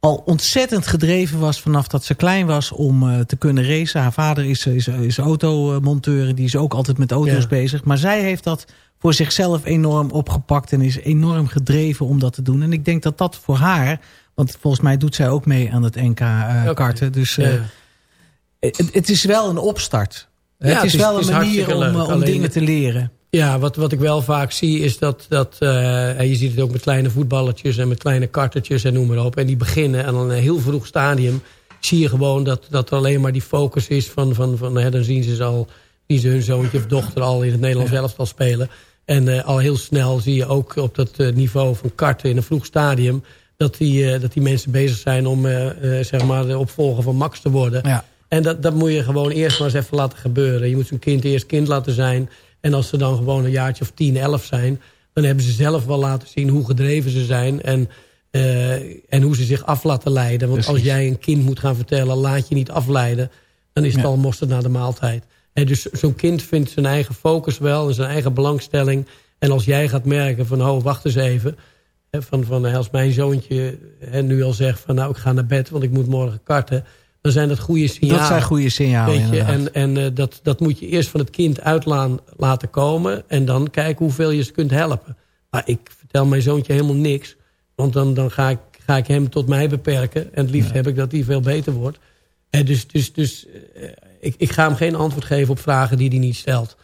al ontzettend gedreven was vanaf dat ze klein was... om te kunnen racen. Haar vader is, is, is automonteur. Die is ook altijd met auto's Ja. bezig. Maar zij heeft dat voor zichzelf enorm opgepakt... en is enorm gedreven om dat te doen. En ik denk dat dat voor haar... want volgens mij doet zij ook mee aan het NK eh. Dus Ja. eh, het, het is wel een opstart. Ja, het het is wel een manier om, eh, om Alleen- dingen te leren. Ja, wat, wat ik wel vaak zie is dat, dat en je ziet het ook met kleine voetballetjes en met kleine kartertjes en noem maar op. En die beginnen aan een heel vroeg stadium zie je gewoon dat, dat er alleen maar die focus is van, van, van hè, dan zien ze, ze al, zien ze hun zoontje of dochter al in het Nederlands elftal spelen. En eh, al heel snel zie je ook op dat eh, niveau van karten in een vroeg stadium dat die, eh, dat die mensen bezig zijn om zeg maar de opvolger van Max te worden. Ja. En dat, dat moet je gewoon eerst maar eens even laten gebeuren. Je moet zo'n kind eerst kind laten zijn. En als ze dan gewoon een jaartje of 10, 11 zijn... dan hebben ze zelf wel laten zien hoe gedreven ze zijn... en, en hoe ze zich af laten leiden. Want als jij een kind moet gaan vertellen... laat je niet afleiden, dan is het Ja. al mosterd na de maaltijd. Dus zo'n kind vindt zijn eigen focus wel... en zijn eigen belangstelling. En als jij gaat merken van... oh, wacht eens even... van, van, als mijn zoontje nu al zegt van... nou, ik ga naar bed, want ik moet morgen karten... dan zijn dat goede signalen. Dat zijn goede signalen, Weet en en eh, dat, dat moet je eerst van het kind uit laten komen. En dan kijken hoeveel je ze kunt helpen. Maar ik vertel mijn zoontje helemaal niks. Want dan, dan ga, ik, ga ik hem tot mij beperken. En het liefst heb ik dat hij veel beter wordt. En dus dus, dus eh, ik, ik ga hem geen antwoord geven op vragen die hij niet stelt.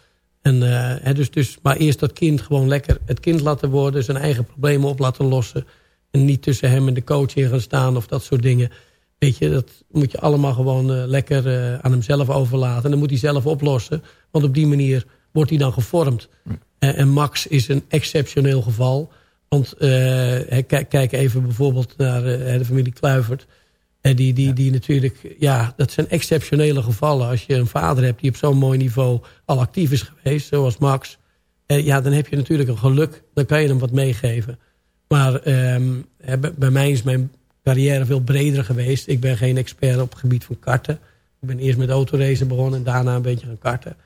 En, eh, dus, dus, maar eerst dat kind gewoon lekker het kind laten worden. Zijn eigen problemen op laten lossen. En niet tussen hem en de coach in gaan staan of dat soort dingen. Weet je, dat moet je allemaal gewoon eh, lekker uh, aan hemzelf overlaten. En dan moet hij zelf oplossen. Want op die manier wordt hij dan gevormd. En Max is een exceptioneel geval. Want kijk even bijvoorbeeld naar de familie Kluivert. Die, die, die natuurlijk, ja, dat zijn exceptionele gevallen. Als je een vader hebt die op zo'n mooi niveau al actief is geweest, zoals Max. ja, dan heb je natuurlijk een geluk. Dan kan je hem wat meegeven. Maar um, bij mij is mijn carrière veel breder geweest. Ik ben geen expert op het gebied van karten. Ik ben eerst met autoracen begonnen en daarna een beetje gaan karten.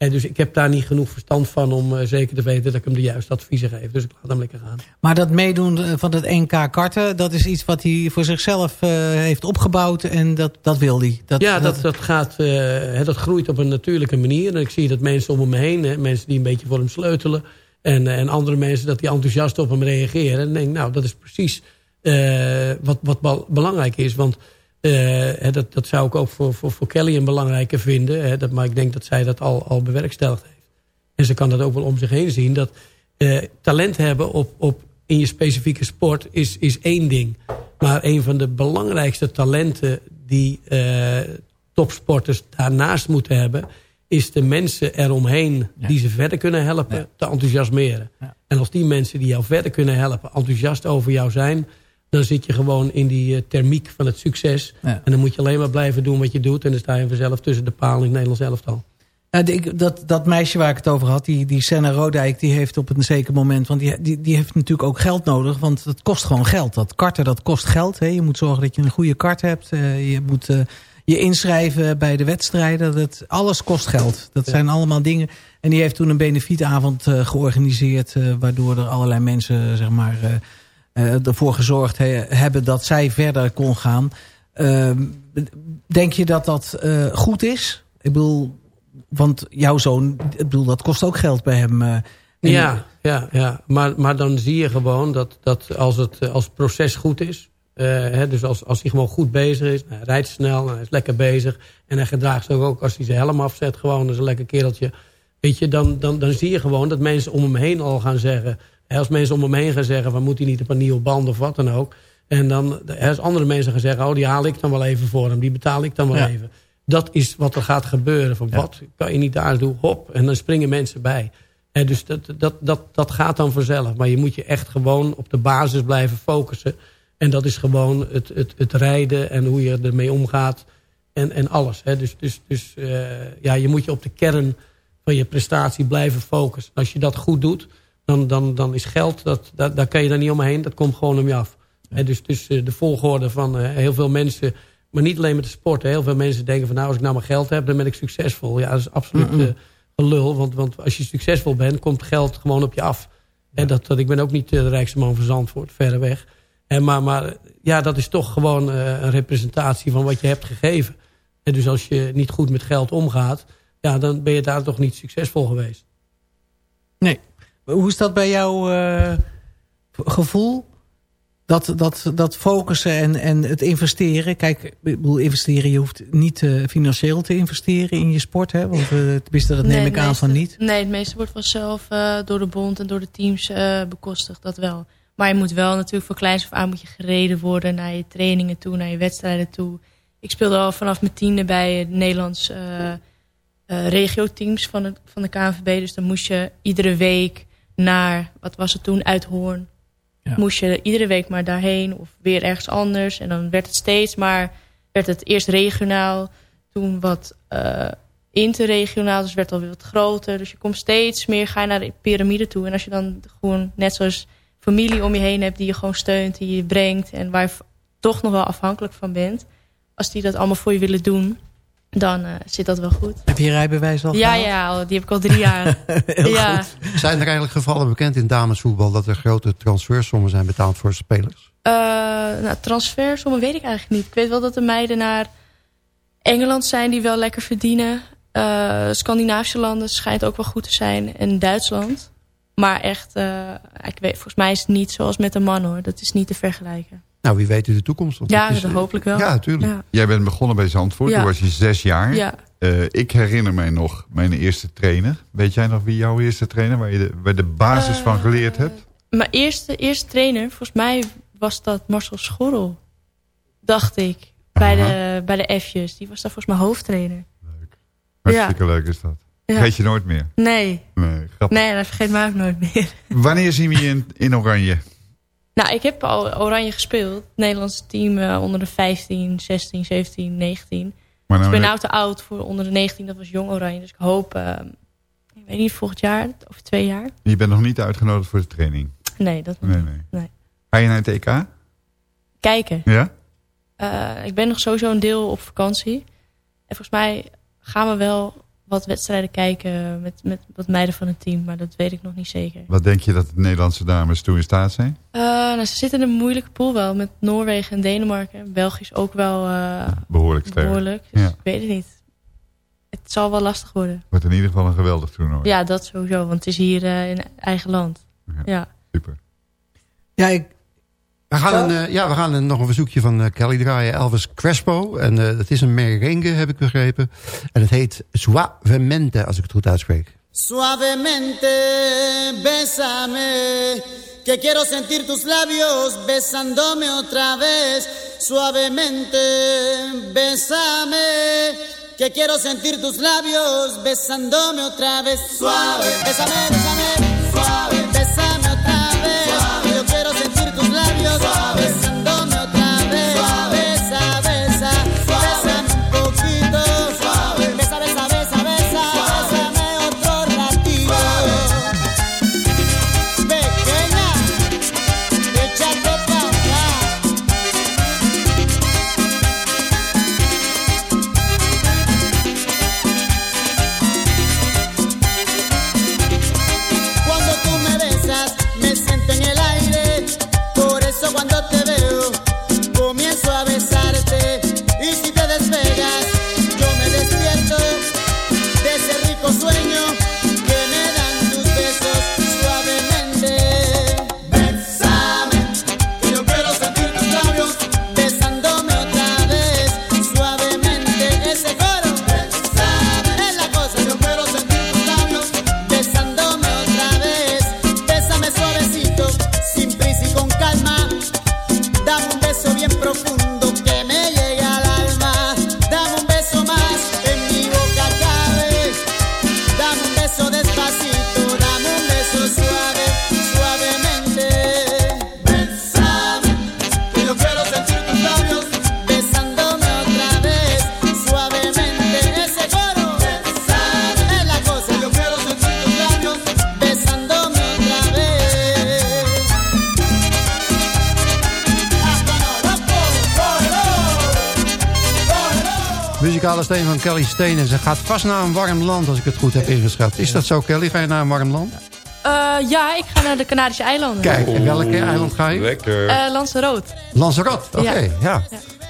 En dus ik heb daar niet genoeg verstand van om uh, zeker te weten dat ik hem de juiste adviezen geef. Dus ik laat hem lekker gaan. Maar dat meedoen van het NK karten, dat is iets wat hij voor zichzelf uh, heeft opgebouwd en dat, dat wil hij. Dat, ja, dat, dat, gaat, uh, dat groeit op een natuurlijke manier. En ik zie dat mensen om hem heen, hè, mensen die een beetje voor hem sleutelen... En, en andere mensen dat die enthousiast op hem reageren. En denk, nou, dat is precies uh, wat, wat belangrijk is. Want uh, dat, dat zou ik ook voor, voor, voor Kelly een belangrijke vinden. Hè, dat, maar ik denk dat zij dat al, al bewerkstelligd heeft. En ze kan dat ook wel om zich heen zien. Dat uh, talent hebben op, op, in je specifieke sport is, is één ding. Maar een van de belangrijkste talenten die topsporters daarnaast moeten hebben is de mensen eromheen die ze verder kunnen helpen te enthousiasmeren. Ja. En als die mensen die jou verder kunnen helpen enthousiast over jou zijn... dan zit je gewoon in die uh, thermiek van het succes. Ja. En dan moet je alleen maar blijven doen wat je doet... en dan sta je vanzelf tussen de paal in het Nederlands elftal. Ja, dat, dat meisje waar ik het over had, die, die Senna Rodijk... die heeft op een zeker moment... want die, die, die heeft natuurlijk ook geld nodig... want het kost gewoon geld. Dat karten, dat kost geld. Hè. Je moet zorgen dat je een goede kart hebt. Uh, je moet... Uh, je inschrijven bij de wedstrijden. Dat, alles kost geld. Dat zijn allemaal dingen. En die heeft toen een benefietavond uh, georganiseerd... Waardoor er allerlei mensen zeg maar, ervoor gezorgd he, hebben dat zij verder kon gaan. Ehm, denk je dat dat goed is? Ik bedoel, want jouw zoon, ik bedoel, dat kost ook geld bij hem... ja, ja, ja. Maar, maar dan zie je gewoon dat, dat als het als proces goed is... Dus als, als hij gewoon goed bezig is, hij rijdt snel, hij is lekker bezig. En hij gedraagt zich ook als hij zijn helm afzet, gewoon als een lekker kereltje. Weet je, dan, dan, dan zie je gewoon dat mensen om hem heen al gaan zeggen. Als mensen om hem heen gaan zeggen, van moet hij niet op een nieuwe band of wat dan ook. En dan, als andere mensen gaan zeggen, oh die haal ik dan wel even voor hem, die betaal ik dan wel ja. even. Dat is wat er gaat gebeuren. Van ja. wat kan je niet daar doen? Hop. En dan springen mensen bij. En dus dat, dat, dat, dat gaat dan vanzelf. Maar je moet je echt gewoon op de basis blijven focussen. En dat is gewoon het, het, het rijden en hoe je ermee omgaat. En, en alles. Hè. Dus, dus, dus uh, ja, je moet je op de kern van je prestatie blijven focussen. Als je dat goed doet, dan, dan, dan is geld, dat, dat, daar kan je dan niet omheen. Dat komt gewoon om je af. Dus dus uh, de volgorde van uh, heel veel mensen... Maar niet alleen met de sport. Heel veel mensen denken van nou, als ik nou mijn geld heb, dan ben ik succesvol. Ja, dat is absoluut mm -mm. gelul. Want, want als je succesvol bent, komt geld gewoon op je af. En dat, dat, ik ben ook niet de rijkste man van Zandvoort, verre weg. En maar, maar ja, dat is toch gewoon een representatie van wat je hebt gegeven. En dus als je niet goed met geld omgaat... ja, dan ben je daar toch niet succesvol geweest. Nee. Hoe is dat bij jouw uh, gevoel? Dat, dat, dat focussen en, en het investeren. Kijk, ik bedoel, investeren, je hoeft niet uh, financieel te investeren in je sport. Hè? Want uh, tenminste, dat neem nee, ik aan van niet. Nee, het meeste wordt vanzelf door de bond en door de teams bekostigd. Dat wel. Maar je moet wel natuurlijk voor kleins of aan moet je gereden worden naar je trainingen toe, naar je wedstrijden toe. Ik speelde al vanaf mijn tiende bij het Nederlands uh, uh, regio-teams van, het, van de KNVB. Dus dan moest je iedere week naar, wat was het toen, Uithoorn. Ja. Moest je iedere week maar daarheen of weer ergens anders. En dan werd het steeds maar, werd het eerst regionaal, toen wat uh, interregionaal. Dus werd alweer wat groter. Dus je komt steeds meer, ga je naar de piramide toe. En als je dan gewoon, net zoals familie om je heen hebt die je gewoon steunt, die je brengt en waar je toch nog wel afhankelijk van bent. Als die dat allemaal voor je willen doen, dan uh, zit dat wel goed. Heb je je rijbewijs al Ja, ja, die heb ik al drie jaar. ja. Goed. Zijn er eigenlijk gevallen bekend in damesvoetbal dat er grote transfersommen zijn betaald voor spelers? Uh, nou, transfersommen weet ik eigenlijk niet. Ik weet wel dat de meiden naar Engeland zijn die wel lekker verdienen. Uh, Scandinavische landen schijnt ook wel goed te zijn. En Duitsland. Maar echt, ik weet, volgens mij is het niet zoals met een man hoor. Dat is niet te vergelijken. Nou, wie weet in de toekomst. Want Ja, het is, dat eh, hopelijk wel. Ja, natuurlijk. Ja. Jij bent begonnen bij Zandvoort, Ja. toen was je zes jaar. Ja. Eh, ik herinner mij nog mijn eerste trainer. Weet jij nog wie jouw eerste trainer, waar je de, waar de basis van Eh, geleerd hebt? Mijn eerste, eerste trainer, volgens mij was dat Marcel Schorrel. Dacht ik. Bij Aha. de, bij de F'jes. Die was daar volgens mij hoofdtrainer. Hartstikke leuk is dat. Ja. Vergeet je nooit meer. Nee. Nee, grappig. Nee, dat vergeet mij ook nooit meer. Wanneer zien we je in, in Oranje? Nou, ik heb al Oranje gespeeld. Het Nederlandse team eh, onder de 15, 16, 17, 19. Maar Dus ik nou, ben nou te oud voor onder de 19. Dat was jong Oranje. Dus ik hoop, eh, ik weet niet, volgend jaar of twee jaar. je bent nog niet uitgenodigd voor de training. Nee, dat Nee, nee. Nee. Ga je naar het EK? kijken. Ja? Eh, ik ben nog sowieso een deel op vakantie. En volgens mij gaan we wel wat wedstrijden kijken met, met wat meiden van het team. Maar dat weet ik nog niet zeker. Wat denk je dat de Nederlandse dames toe in staat zijn? Eh, nou, ze zitten in een moeilijke pool wel. Met Noorwegen en Denemarken. België is ook wel eh, Behoorlijk sterk. behoorlijk. Dus Ja. ik weet het niet. Het zal wel lastig worden. Wordt in ieder geval een geweldig toernooi. Ja, dat sowieso. Want het is hier eh, in eigen land. Ja. Super. Ja, ik, We gaan, een, eh, ja, we gaan een, nog een verzoekje van eh, Kelly draaien. Elvis Crespo. En eh het is een merengue, heb ik begrepen. En het heet Suavemente, als ik het goed uitspreek. Suavemente, bésame, que quiero sentir tus labios besándome otra vez. Suavemente, bésame, que quiero sentir tus labios besándome otra vez. Suave, bésame, bésame, suave, bésame sentir Kelly Steen. En ze gaat vast naar een warm land, als ik het goed heb ingeschat. Is dat zo, Kelly? Ga je naar een warm land? Eh, ja, ik ga naar de Canarische eilanden. Kijk, en welke eiland ga je? Lekker. Eh, Lanzarote. Lanzarote, oké, Ja. ja.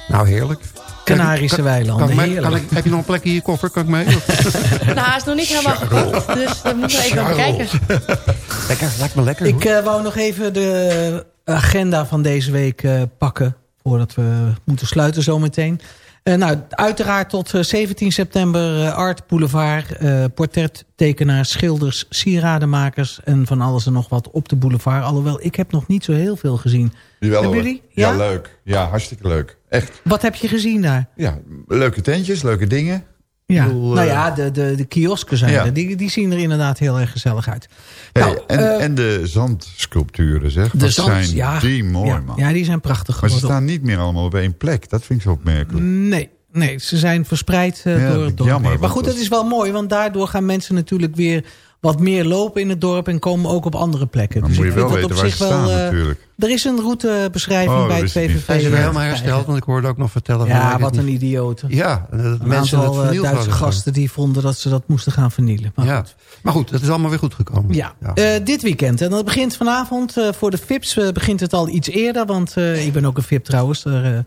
Nou, heerlijk. Canarische weilanden, kan ik mee- heerlijk. kan ik- heb je nog een plekje in je koffer? Kan ik mee? nou, hij is nog niet helemaal gepakt. Dus dat moeten we even Charles. bekijken. lekker, lijkt me lekker. ik eh, wou nog even de agenda van deze week eh, pakken. Voordat we moeten sluiten zometeen. Eh nou, uiteraard tot eh, 17 september eh, Art Boulevard. eh portrettekenaars, schilders, sieradenmakers... en van alles en nog wat op de boulevard. Alhoewel, ik heb nog niet zo heel veel gezien. Jawel, Hebben jullie? Ja? Ja? leuk. Ja, hartstikke leuk. Echt. Wat heb je gezien daar? Ja, leuke tentjes, leuke dingen. Ja, bedoel, nou eh, ja, de, de, de kiosken zijn Ja. er. Die, die zien er inderdaad heel erg gezellig uit. Hey, Nou, en, eh, en de zandsculpturen, zeg. de zand, zijn ja, die mooi, ja, man. Ja, die zijn prachtig maar ze staan niet meer allemaal op één plek. Dat vind ik zo opmerkelijk. Nee, nee, ze zijn verspreid eh, door het dorp. Maar goed, dat is wel mooi, want daardoor gaan mensen natuurlijk weer wat meer lopen in het dorp en komen ook op andere plekken. Dan Dus moet je ik wel vind dat weten op waar zich ze wel, staan eh, natuurlijk. Er is een routebeschrijving Oh, bij dat het. VVV. Hij is weer eh, helemaal hersteld, want ik hoorde ook nog vertellen... van, Ja, dat wat een niet- idioten. Ja, dat Een mensen aantal eh, vernield Duitse hadden. gasten die vonden dat ze dat moesten gaan vernielen. Maar Ja. Maar goed, het is allemaal weer goed gekomen. Ja, Eh, dit weekend. En dat begint vanavond eh, voor de VIP's. eh, begint het al iets eerder, want eh, ik ben ook een VIP trouwens. Daar, eh,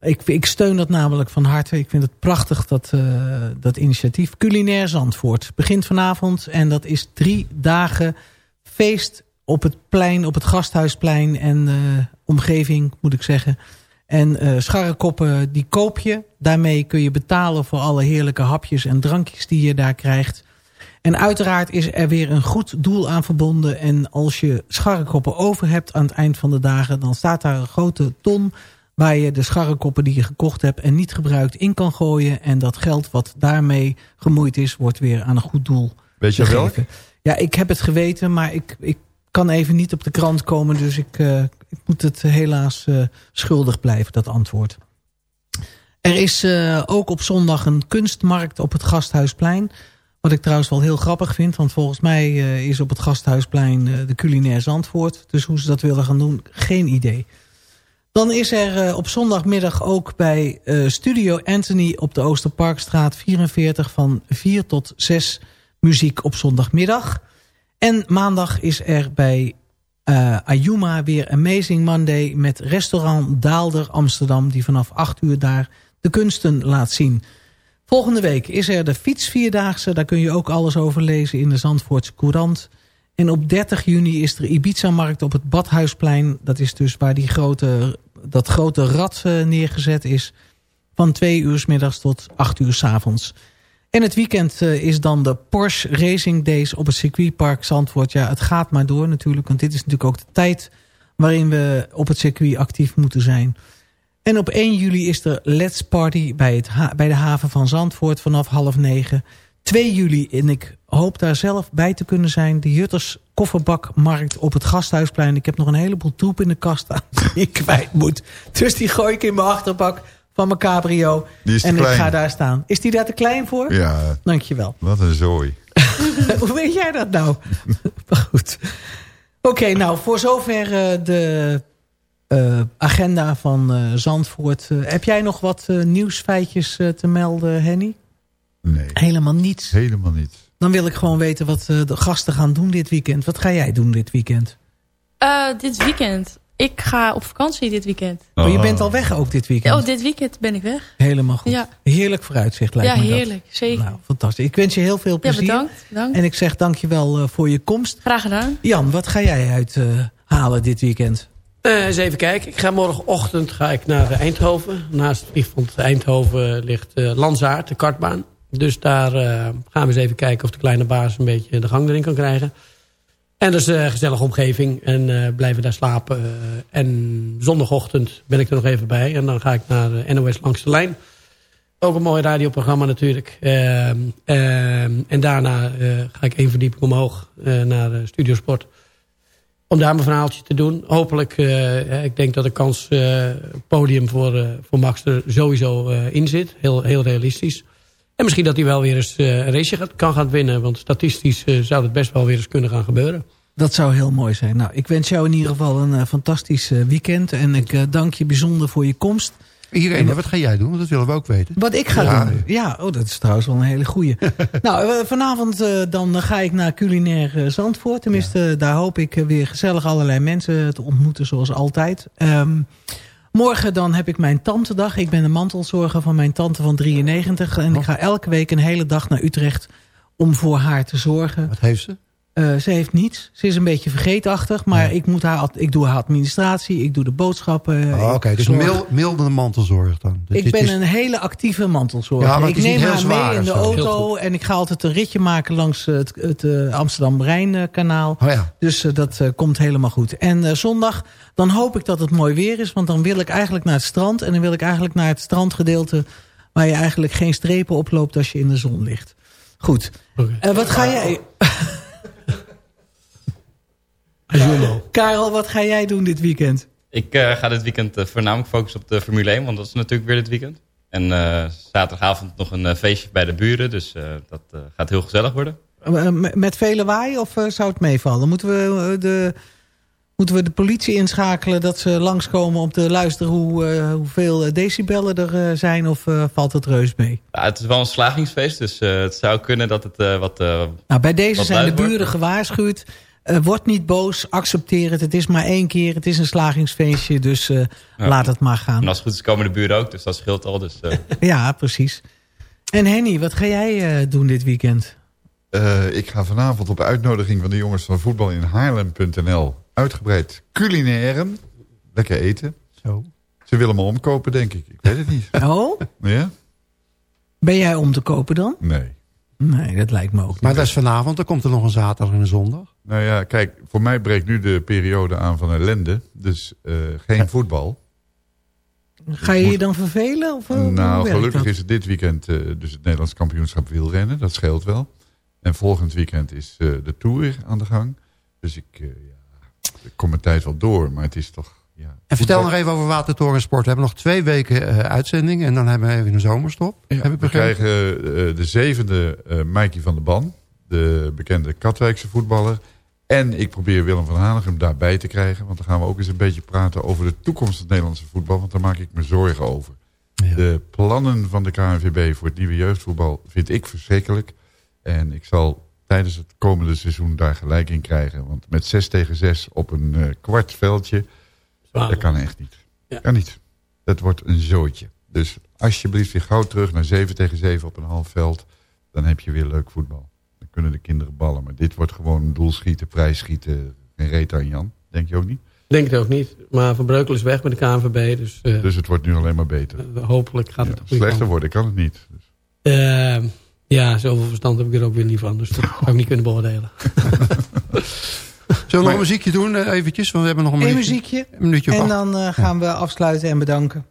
ik, ik steun dat namelijk van harte. Ik vind het prachtig, dat, eh, dat initiatief. Culinair Zandvoort begint vanavond. En dat is drie dagen feest op het plein, op het Gasthuisplein. En eh, omgeving moet ik zeggen. En eh scharrekoppen die koop je. Daarmee kun je betalen voor alle heerlijke hapjes en drankjes die je daar krijgt. En uiteraard is er weer een goed doel aan verbonden. En als je scharrekoppen over hebt aan het eind van de dagen... dan staat daar een grote ton waar je de scharrekoppen die je gekocht hebt... en niet gebruikt in kan gooien. En dat geld wat daarmee gemoeid is, wordt weer aan een goed doel Weet je gegeven. Ja, ik heb het geweten, maar ik, ik kan even niet op de krant komen. Dus ik, eh, ik moet het helaas eh, schuldig blijven, dat antwoord. Er is eh, ook op zondag een kunstmarkt op het Gasthuisplein. Wat ik trouwens wel heel grappig vind. Want volgens mij is op het Gasthuisplein de culinair Zandvoort. Dus hoe ze dat willen gaan doen, geen idee. Dan is er eh, op zondagmiddag ook bij eh, Studio Anthony op de Oosterparkstraat 44 van 4 tot 6 muziek op zondagmiddag. En maandag is er bij eh, Ayuma weer Amazing Monday met restaurant Daalder Amsterdam... die vanaf 8 uur daar de kunsten laat zien. Volgende week is er de fietsvierdaagse. Daar kun je ook alles over lezen in de Zandvoortse Courant. En op 30 juni is er Ibiza-markt op het Badhuisplein. Dat is dus waar die grote, dat grote rad eh, neergezet is. Van 2 uur 's middags tot 8 uur 's avonds. En het weekend eh, is dan de Porsche Racing Days op het circuitpark Zandvoort. Ja, het gaat maar door natuurlijk. Want dit is natuurlijk ook de tijd waarin we op het circuit actief moeten zijn. En op 1 juli is er Let's Party bij, het bij de haven van Zandvoort vanaf half negen. 2 juli, en ik hoop daar zelf bij te kunnen zijn... de Jutters Kofferbakmarkt op het Gasthuisplein. Ik heb nog een heleboel troep in de kast staan die ik kwijt moet. Dus die gooi ik in mijn achterbak van mijn cabrio. Die is te en ik ga daar staan. Is die daar te klein voor? Ja, Dankjewel. wat een zooi. Hoe weet jij dat nou? maar goed. Oké, nou, voor zover eh, de eh, agenda van eh, Zandvoort. Heb jij nog wat nieuwsfeitjes te melden, Henny? Nee, Helemaal niets. helemaal niet. Dan wil ik gewoon weten wat eh, de gasten gaan doen dit weekend. Wat ga jij doen dit weekend? Eh, dit weekend. Ik ga op vakantie dit weekend. Oh, je bent al weg ook dit weekend. Oh, dit weekend ben ik weg. Helemaal goed. Ja. Heerlijk vooruitzicht lijkt Ja, me dat. heerlijk. Zeker. Nou, fantastisch. Ik wens je heel veel ja, plezier. bedankt. bedankt. En ik zeg dankjewel uh, voor je komst. Graag gedaan. Jan, wat ga jij uithalen halen dit weekend? Uh, eens even kijken. Ik ga morgenochtend ga ik naar uh, Eindhoven. Naast het vliegveld Eindhoven ligt uh, Lanzaard, de kartbaan. Dus daar uh, gaan we eens even kijken of de kleine baas een beetje de gang erin kan krijgen. En dat is een gezellige omgeving. En uh, blijven daar slapen. En zondagochtend ben ik er nog even bij. En dan ga ik naar NOS Langs de Lijn. Ook een mooi radioprogramma natuurlijk. En daarna ga ik één verdieping omhoog naar Studiosport. Om daar mijn verhaaltje te doen. Hopelijk, ik denk dat de kans podium voor, voor Max er sowieso in zit. Heel, heel realistisch. En misschien dat hij wel weer eens uh, een race gaat, kan gaan winnen. Want statistisch uh, zou het best wel weer eens kunnen gaan gebeuren. Dat zou heel mooi zijn. Nou, ik wens jou in ieder geval een uh, fantastisch weekend. En ik dank je bijzonder voor je komst. Irene, wat ga jij doen? Want dat willen we ook weten. Wat ik ga ja. doen? Ja, oh, dat is trouwens wel een hele goeie. nou, vanavond dan ga ik naar culinair Zandvoort. Tenminste, ja. daar hoop ik weer gezellig allerlei mensen te ontmoeten zoals altijd. Um, Morgen dan heb ik mijn tantedag. Ik ben de mantelzorger van mijn tante van 93. En ik ga elke week een hele dag naar Utrecht om voor haar te zorgen. Wat heeft ze? Uh, ze heeft niets. Ze is een beetje vergeetachtig. Maar ja. ik, moet haar, ik doe haar administratie. Ik doe de boodschappen. Oh, Oké, okay. dus mil, milde mantelzorg dan. Dus ik ben is... een hele actieve mantelzorger. Ja, ik neem haar mee in de auto. En ik ga altijd een ritje maken langs het, het uh, Amsterdam-Rijn-kanaal. Oh, ja. Dus uh, dat komt helemaal goed. En zondag, dan hoop ik dat het mooi weer is. Want dan wil ik eigenlijk naar het strand. En dan wil ik eigenlijk naar het strandgedeelte... waar je eigenlijk geen strepen oploopt als je in de zon ligt. Goed. Okay. wat ga jij... Jumbo. Karel, wat ga jij doen dit weekend? Ik uh, ga dit weekend uh, voornamelijk focussen op de Formule 1, want dat is natuurlijk weer dit weekend. En uh, zaterdagavond nog een feestje bij de buren, dus dat gaat heel gezellig worden. met vele waai of zou het meevallen? Moeten we, de, moeten we de politie inschakelen dat ze langskomen om te luisteren hoe, hoeveel decibellen er zijn of valt het reus mee? Ja, het is wel een slagingsfeest, dus het zou kunnen dat het wat Nou, bij deze zijn de buren wordt. gewaarschuwd. Uh, word niet boos, accepteer het. Het is maar één keer, het is een slagingsfeestje, dus uh, ja. laat het maar gaan. En als het goed is komen de buren ook, dus dat scheelt al. Dus, uh. ja, precies. En Henny, wat ga jij doen dit weekend? ik ga vanavond op uitnodiging van de jongens van voetbal in Haarlem.nl uitgebreid culinairen. lekker eten. Zo. Ze willen me omkopen, denk ik. Ik weet het niet. Oh, Ja? ben jij om te kopen dan? Nee. Nee, dat lijkt me ook niet. Maar dat is vanavond, dan komt er nog een zaterdag en een zondag. Nou ja, kijk, voor mij breekt nu de periode aan van ellende. Dus eh, geen voetbal. Ga je je dan vervelen? Of, eh, nou, gelukkig dat? is het dit weekend eh, dus het Nederlands kampioenschap wielrennen. Dat scheelt wel. En volgend weekend is eh, de Tour aan de gang. Dus ik, eh, ja, ik kom mijn tijd wel door, maar het is toch... Ja, En vertel nog even over Watertorensport. We hebben nog twee weken eh, uitzending en dan hebben we even een zomerstop. Ja, heb ik we krijgen eh, de zevende eh Mikey van der Ban. De bekende Katwijkse voetballer. En ik probeer Willem van Hanegem daarbij te krijgen. Want dan gaan we ook eens een beetje praten over de toekomst van het Nederlandse voetbal. Want daar maak ik me zorgen over. Ja. De plannen van de KNVB voor het nieuwe jeugdvoetbal vind ik verschrikkelijk. En ik zal tijdens het komende seizoen daar gelijk in krijgen. Want met 6 tegen 6 op een kwart veldje, Zwaar. dat kan echt niet. Ja. Kan niet. Dat wordt een zootje. Dus alsjeblieft weer gauw terug naar 7 tegen 7 op een half veld. Dan heb je weer leuk voetbal. Dan kunnen de kinderen ballen. Maar dit wordt gewoon doelschieten, prijsschieten. Geen reet aan Jan. Denk je ook niet? Denk het ook niet. Maar Van Breukel is weg met de KNVB. Dus, eh, Dus het wordt nu alleen maar beter. eh, hopelijk gaat Ja, het goede slechter kant. worden kan het niet. Dus. Eh, ja, zoveel verstand heb ik er ook weer niet van. Dus dat zou ik niet kunnen beoordelen. Zullen we nog een muziekje doen eh, eventjes? Want we hebben nog een muziekje. Een minuutje En dan eh, gaan we afsluiten en bedanken.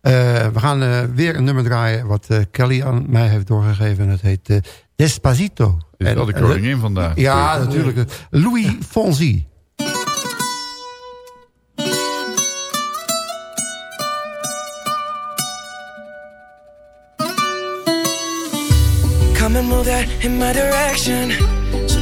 Eh, we gaan eh, weer een nummer draaien wat eh, Kelly aan mij heeft doorgegeven. En het heet Despacito. Is wel de koningin vandaag. Ja, natuurlijk. Louis Fonsi. Come and move that in my direction.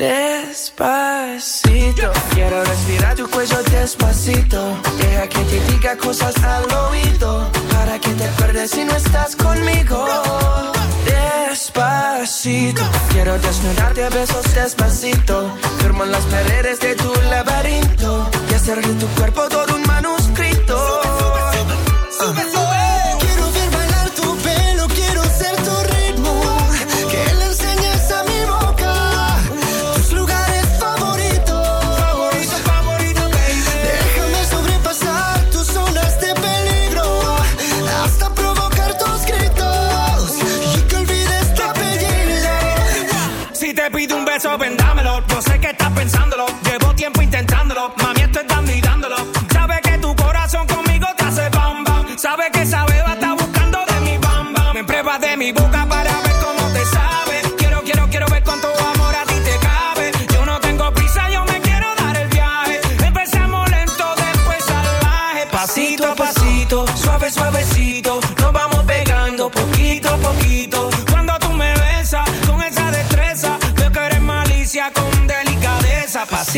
Despacito, quiero respirar tu cuello despacito. Deja que te diga cosas al oído. Para que te acuerdes si no estás conmigo. Despacito, quiero desnudarte a besos despacito. Firmo las paredes de tu laberinto. Y hacer de tu cuerpo todo un manuscrito. Si te pido un beso, vendámelo. Yo sé que estás pensándolo. Llevo tiempo intentándolo. Mami, estoy dando y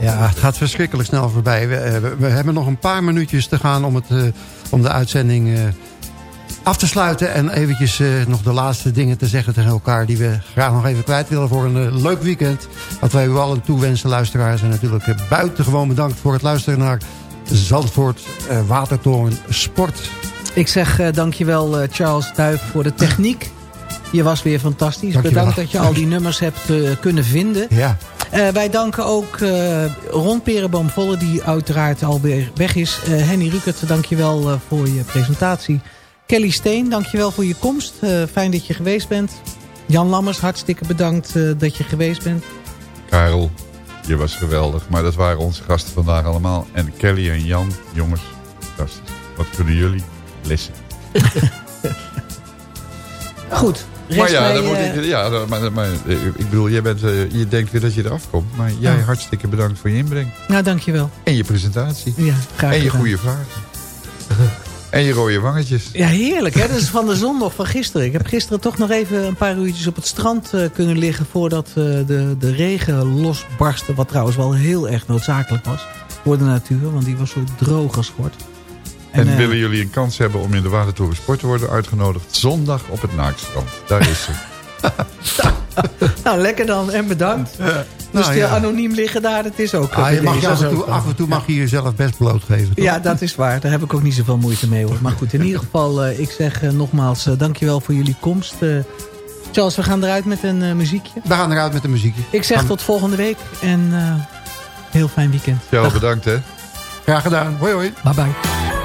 Ja, het gaat verschrikkelijk snel voorbij. We, eh, we, we hebben nog een paar minuutjes te gaan om, het, eh, om de uitzending eh, af te sluiten. En eventjes eh, nog de laatste dingen te zeggen tegen elkaar... die we graag nog even kwijt willen voor een leuk weekend. Wat wij u allen toewensen, luisteraars. En natuurlijk buitengewoon bedankt voor het luisteren naar Zandvoort eh, Watertoren Sport. Ik zeg eh, dankjewel eh, Charles Duif voor de techniek. Je was weer fantastisch. Dankjewel. Bedankt dat je al die nummers hebt eh, kunnen vinden. Ja. Eh, wij danken ook uh, Ron Perenboom-Volle, die uiteraard alweer weg is. Uh, Henny Rukert, dankjewel uh, voor je presentatie. Kelly Steen, dankjewel voor je komst. fijn dat je geweest bent. Jan Lammers, hartstikke bedankt dat je geweest bent. Karel, je was geweldig. Maar dat waren onze gasten vandaag allemaal. En Kelly en Jan, jongens, fantastisch. Wat kunnen jullie lessen? Goed. Maar ja, dan moet ik, ja maar, maar, ik bedoel, jij bent, uh, je denkt weer dat je eraf komt. Maar jij hartstikke bedankt voor je inbreng. Nou, dankjewel. En je presentatie. Ja, graag En je gedaan. goede vragen. en je rode wangetjes. Ja, heerlijk. Hè? Dat is van de zondag van gisteren. Ik heb gisteren toch nog even een paar uurtjes op het strand uh, kunnen liggen... voordat uh, de, de regen losbarstte. Wat trouwens wel heel erg noodzakelijk was voor de natuur. Want die was zo droog als schort. En, en willen jullie een kans hebben om in de Watertoren Sport te worden uitgenodigd? Zondag op het Naakstrand. Daar is ze. nou, lekker dan. En bedankt. Dus Nou, die ja. anoniem liggen daar, dat is ook... Ah, je mag je deze af, en toe, af en toe mag je jezelf best blootgeven. toch? Ja, dat is waar. Daar heb ik ook niet zoveel moeite mee hoor. Maar goed, in ieder geval, eh, ik zeg eh, nogmaals, eh, dankjewel voor jullie komst. Eh, Charles, we gaan eruit met een eh, muziekje. We gaan eruit met een muziekje. Ik zeg Gaan- tot volgende week en eh, heel fijn weekend. Ja, bedankt hè. Graag gedaan. Hoi hoi. Bye bye.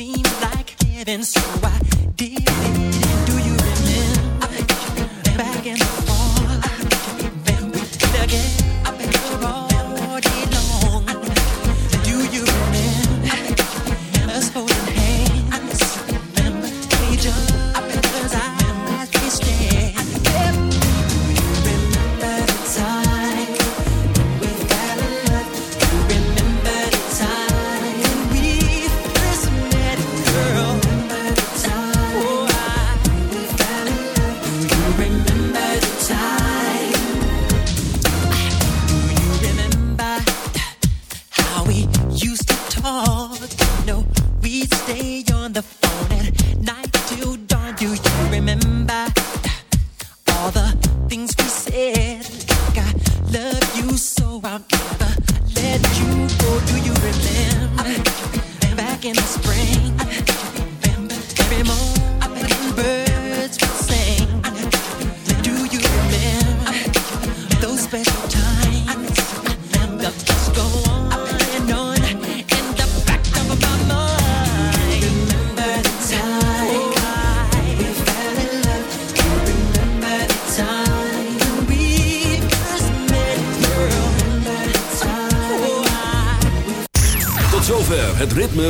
seems like giving, so I